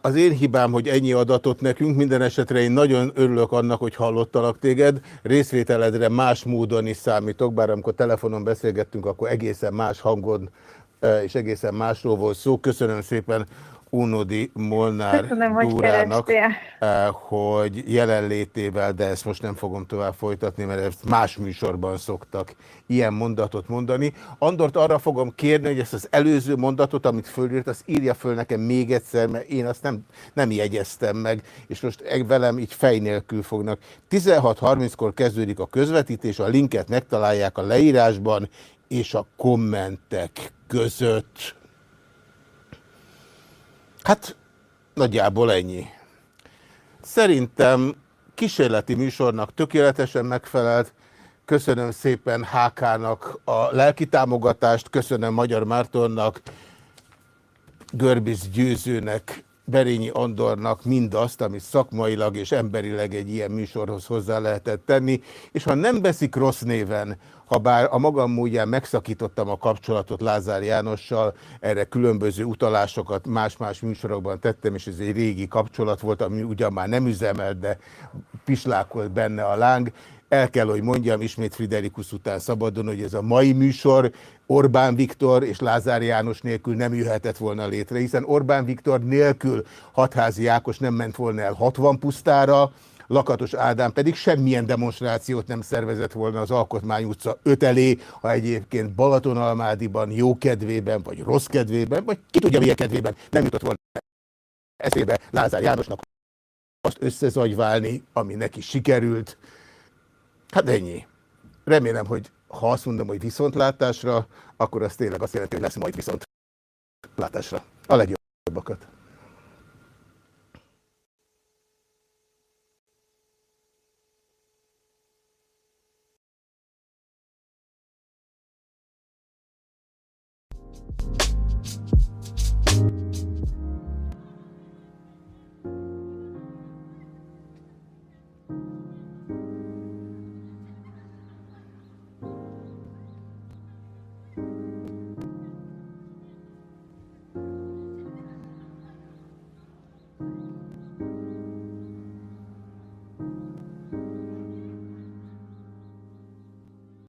Az én hibám, hogy ennyi adatot nekünk, minden esetre én nagyon örülök annak, hogy hallottalak téged. Részvételedre más módon is számítok, bár amikor telefonon beszélgettünk, akkor egészen más hangon és egészen másról volt szó. Köszönöm szépen Unodi Molnár [LAUGHS] Köszönöm, hogy Dúrának, eh, hogy jelenlétével, de ezt most nem fogom tovább folytatni, mert ezt más műsorban szoktak ilyen mondatot mondani. Andort arra fogom kérni, hogy ezt az előző mondatot, amit fölírt, azt írja föl nekem még egyszer, mert én azt nem, nem jegyeztem meg, és most velem így fej nélkül fognak. 16.30-kor kezdődik a közvetítés, a linket megtalálják a leírásban és a kommentek között. Hát nagyjából ennyi. Szerintem kísérleti műsornak tökéletesen megfelelt. Köszönöm szépen HK-nak a lelki támogatást, köszönöm Magyar Mártonnak, Görbisz Győzőnek, Berényi Andornak mindazt, amit szakmailag és emberileg egy ilyen műsorhoz hozzá lehetett tenni, és ha nem veszik rossz néven, ha bár a magam módján megszakítottam a kapcsolatot Lázár Jánossal, erre különböző utalásokat más-más műsorokban tettem, és ez egy régi kapcsolat volt, ami ugyan már nem üzemelt, de pislákolt benne a láng. El kell, hogy mondjam ismét Friderikus után szabadon, hogy ez a mai műsor Orbán Viktor és Lázár János nélkül nem jöhetett volna létre, hiszen Orbán Viktor nélkül Hatházi Ákos nem ment volna el 60 pusztára, Lakatos Ádám pedig semmilyen demonstrációt nem szervezett volna az Alkotmány utca 5 elé, ha egyébként Balatonalmádiban jó kedvében, vagy rossz kedvében, vagy ki tudja milyen kedvében nem jutott volna eszébe Lázár Jánosnak azt összezagyválni, ami neki sikerült. Hát ennyi. Remélem, hogy ha azt mondom, hogy viszontlátásra, akkor az tényleg azt jelenti, hogy lesz majd viszontlátásra. A legjobbakat.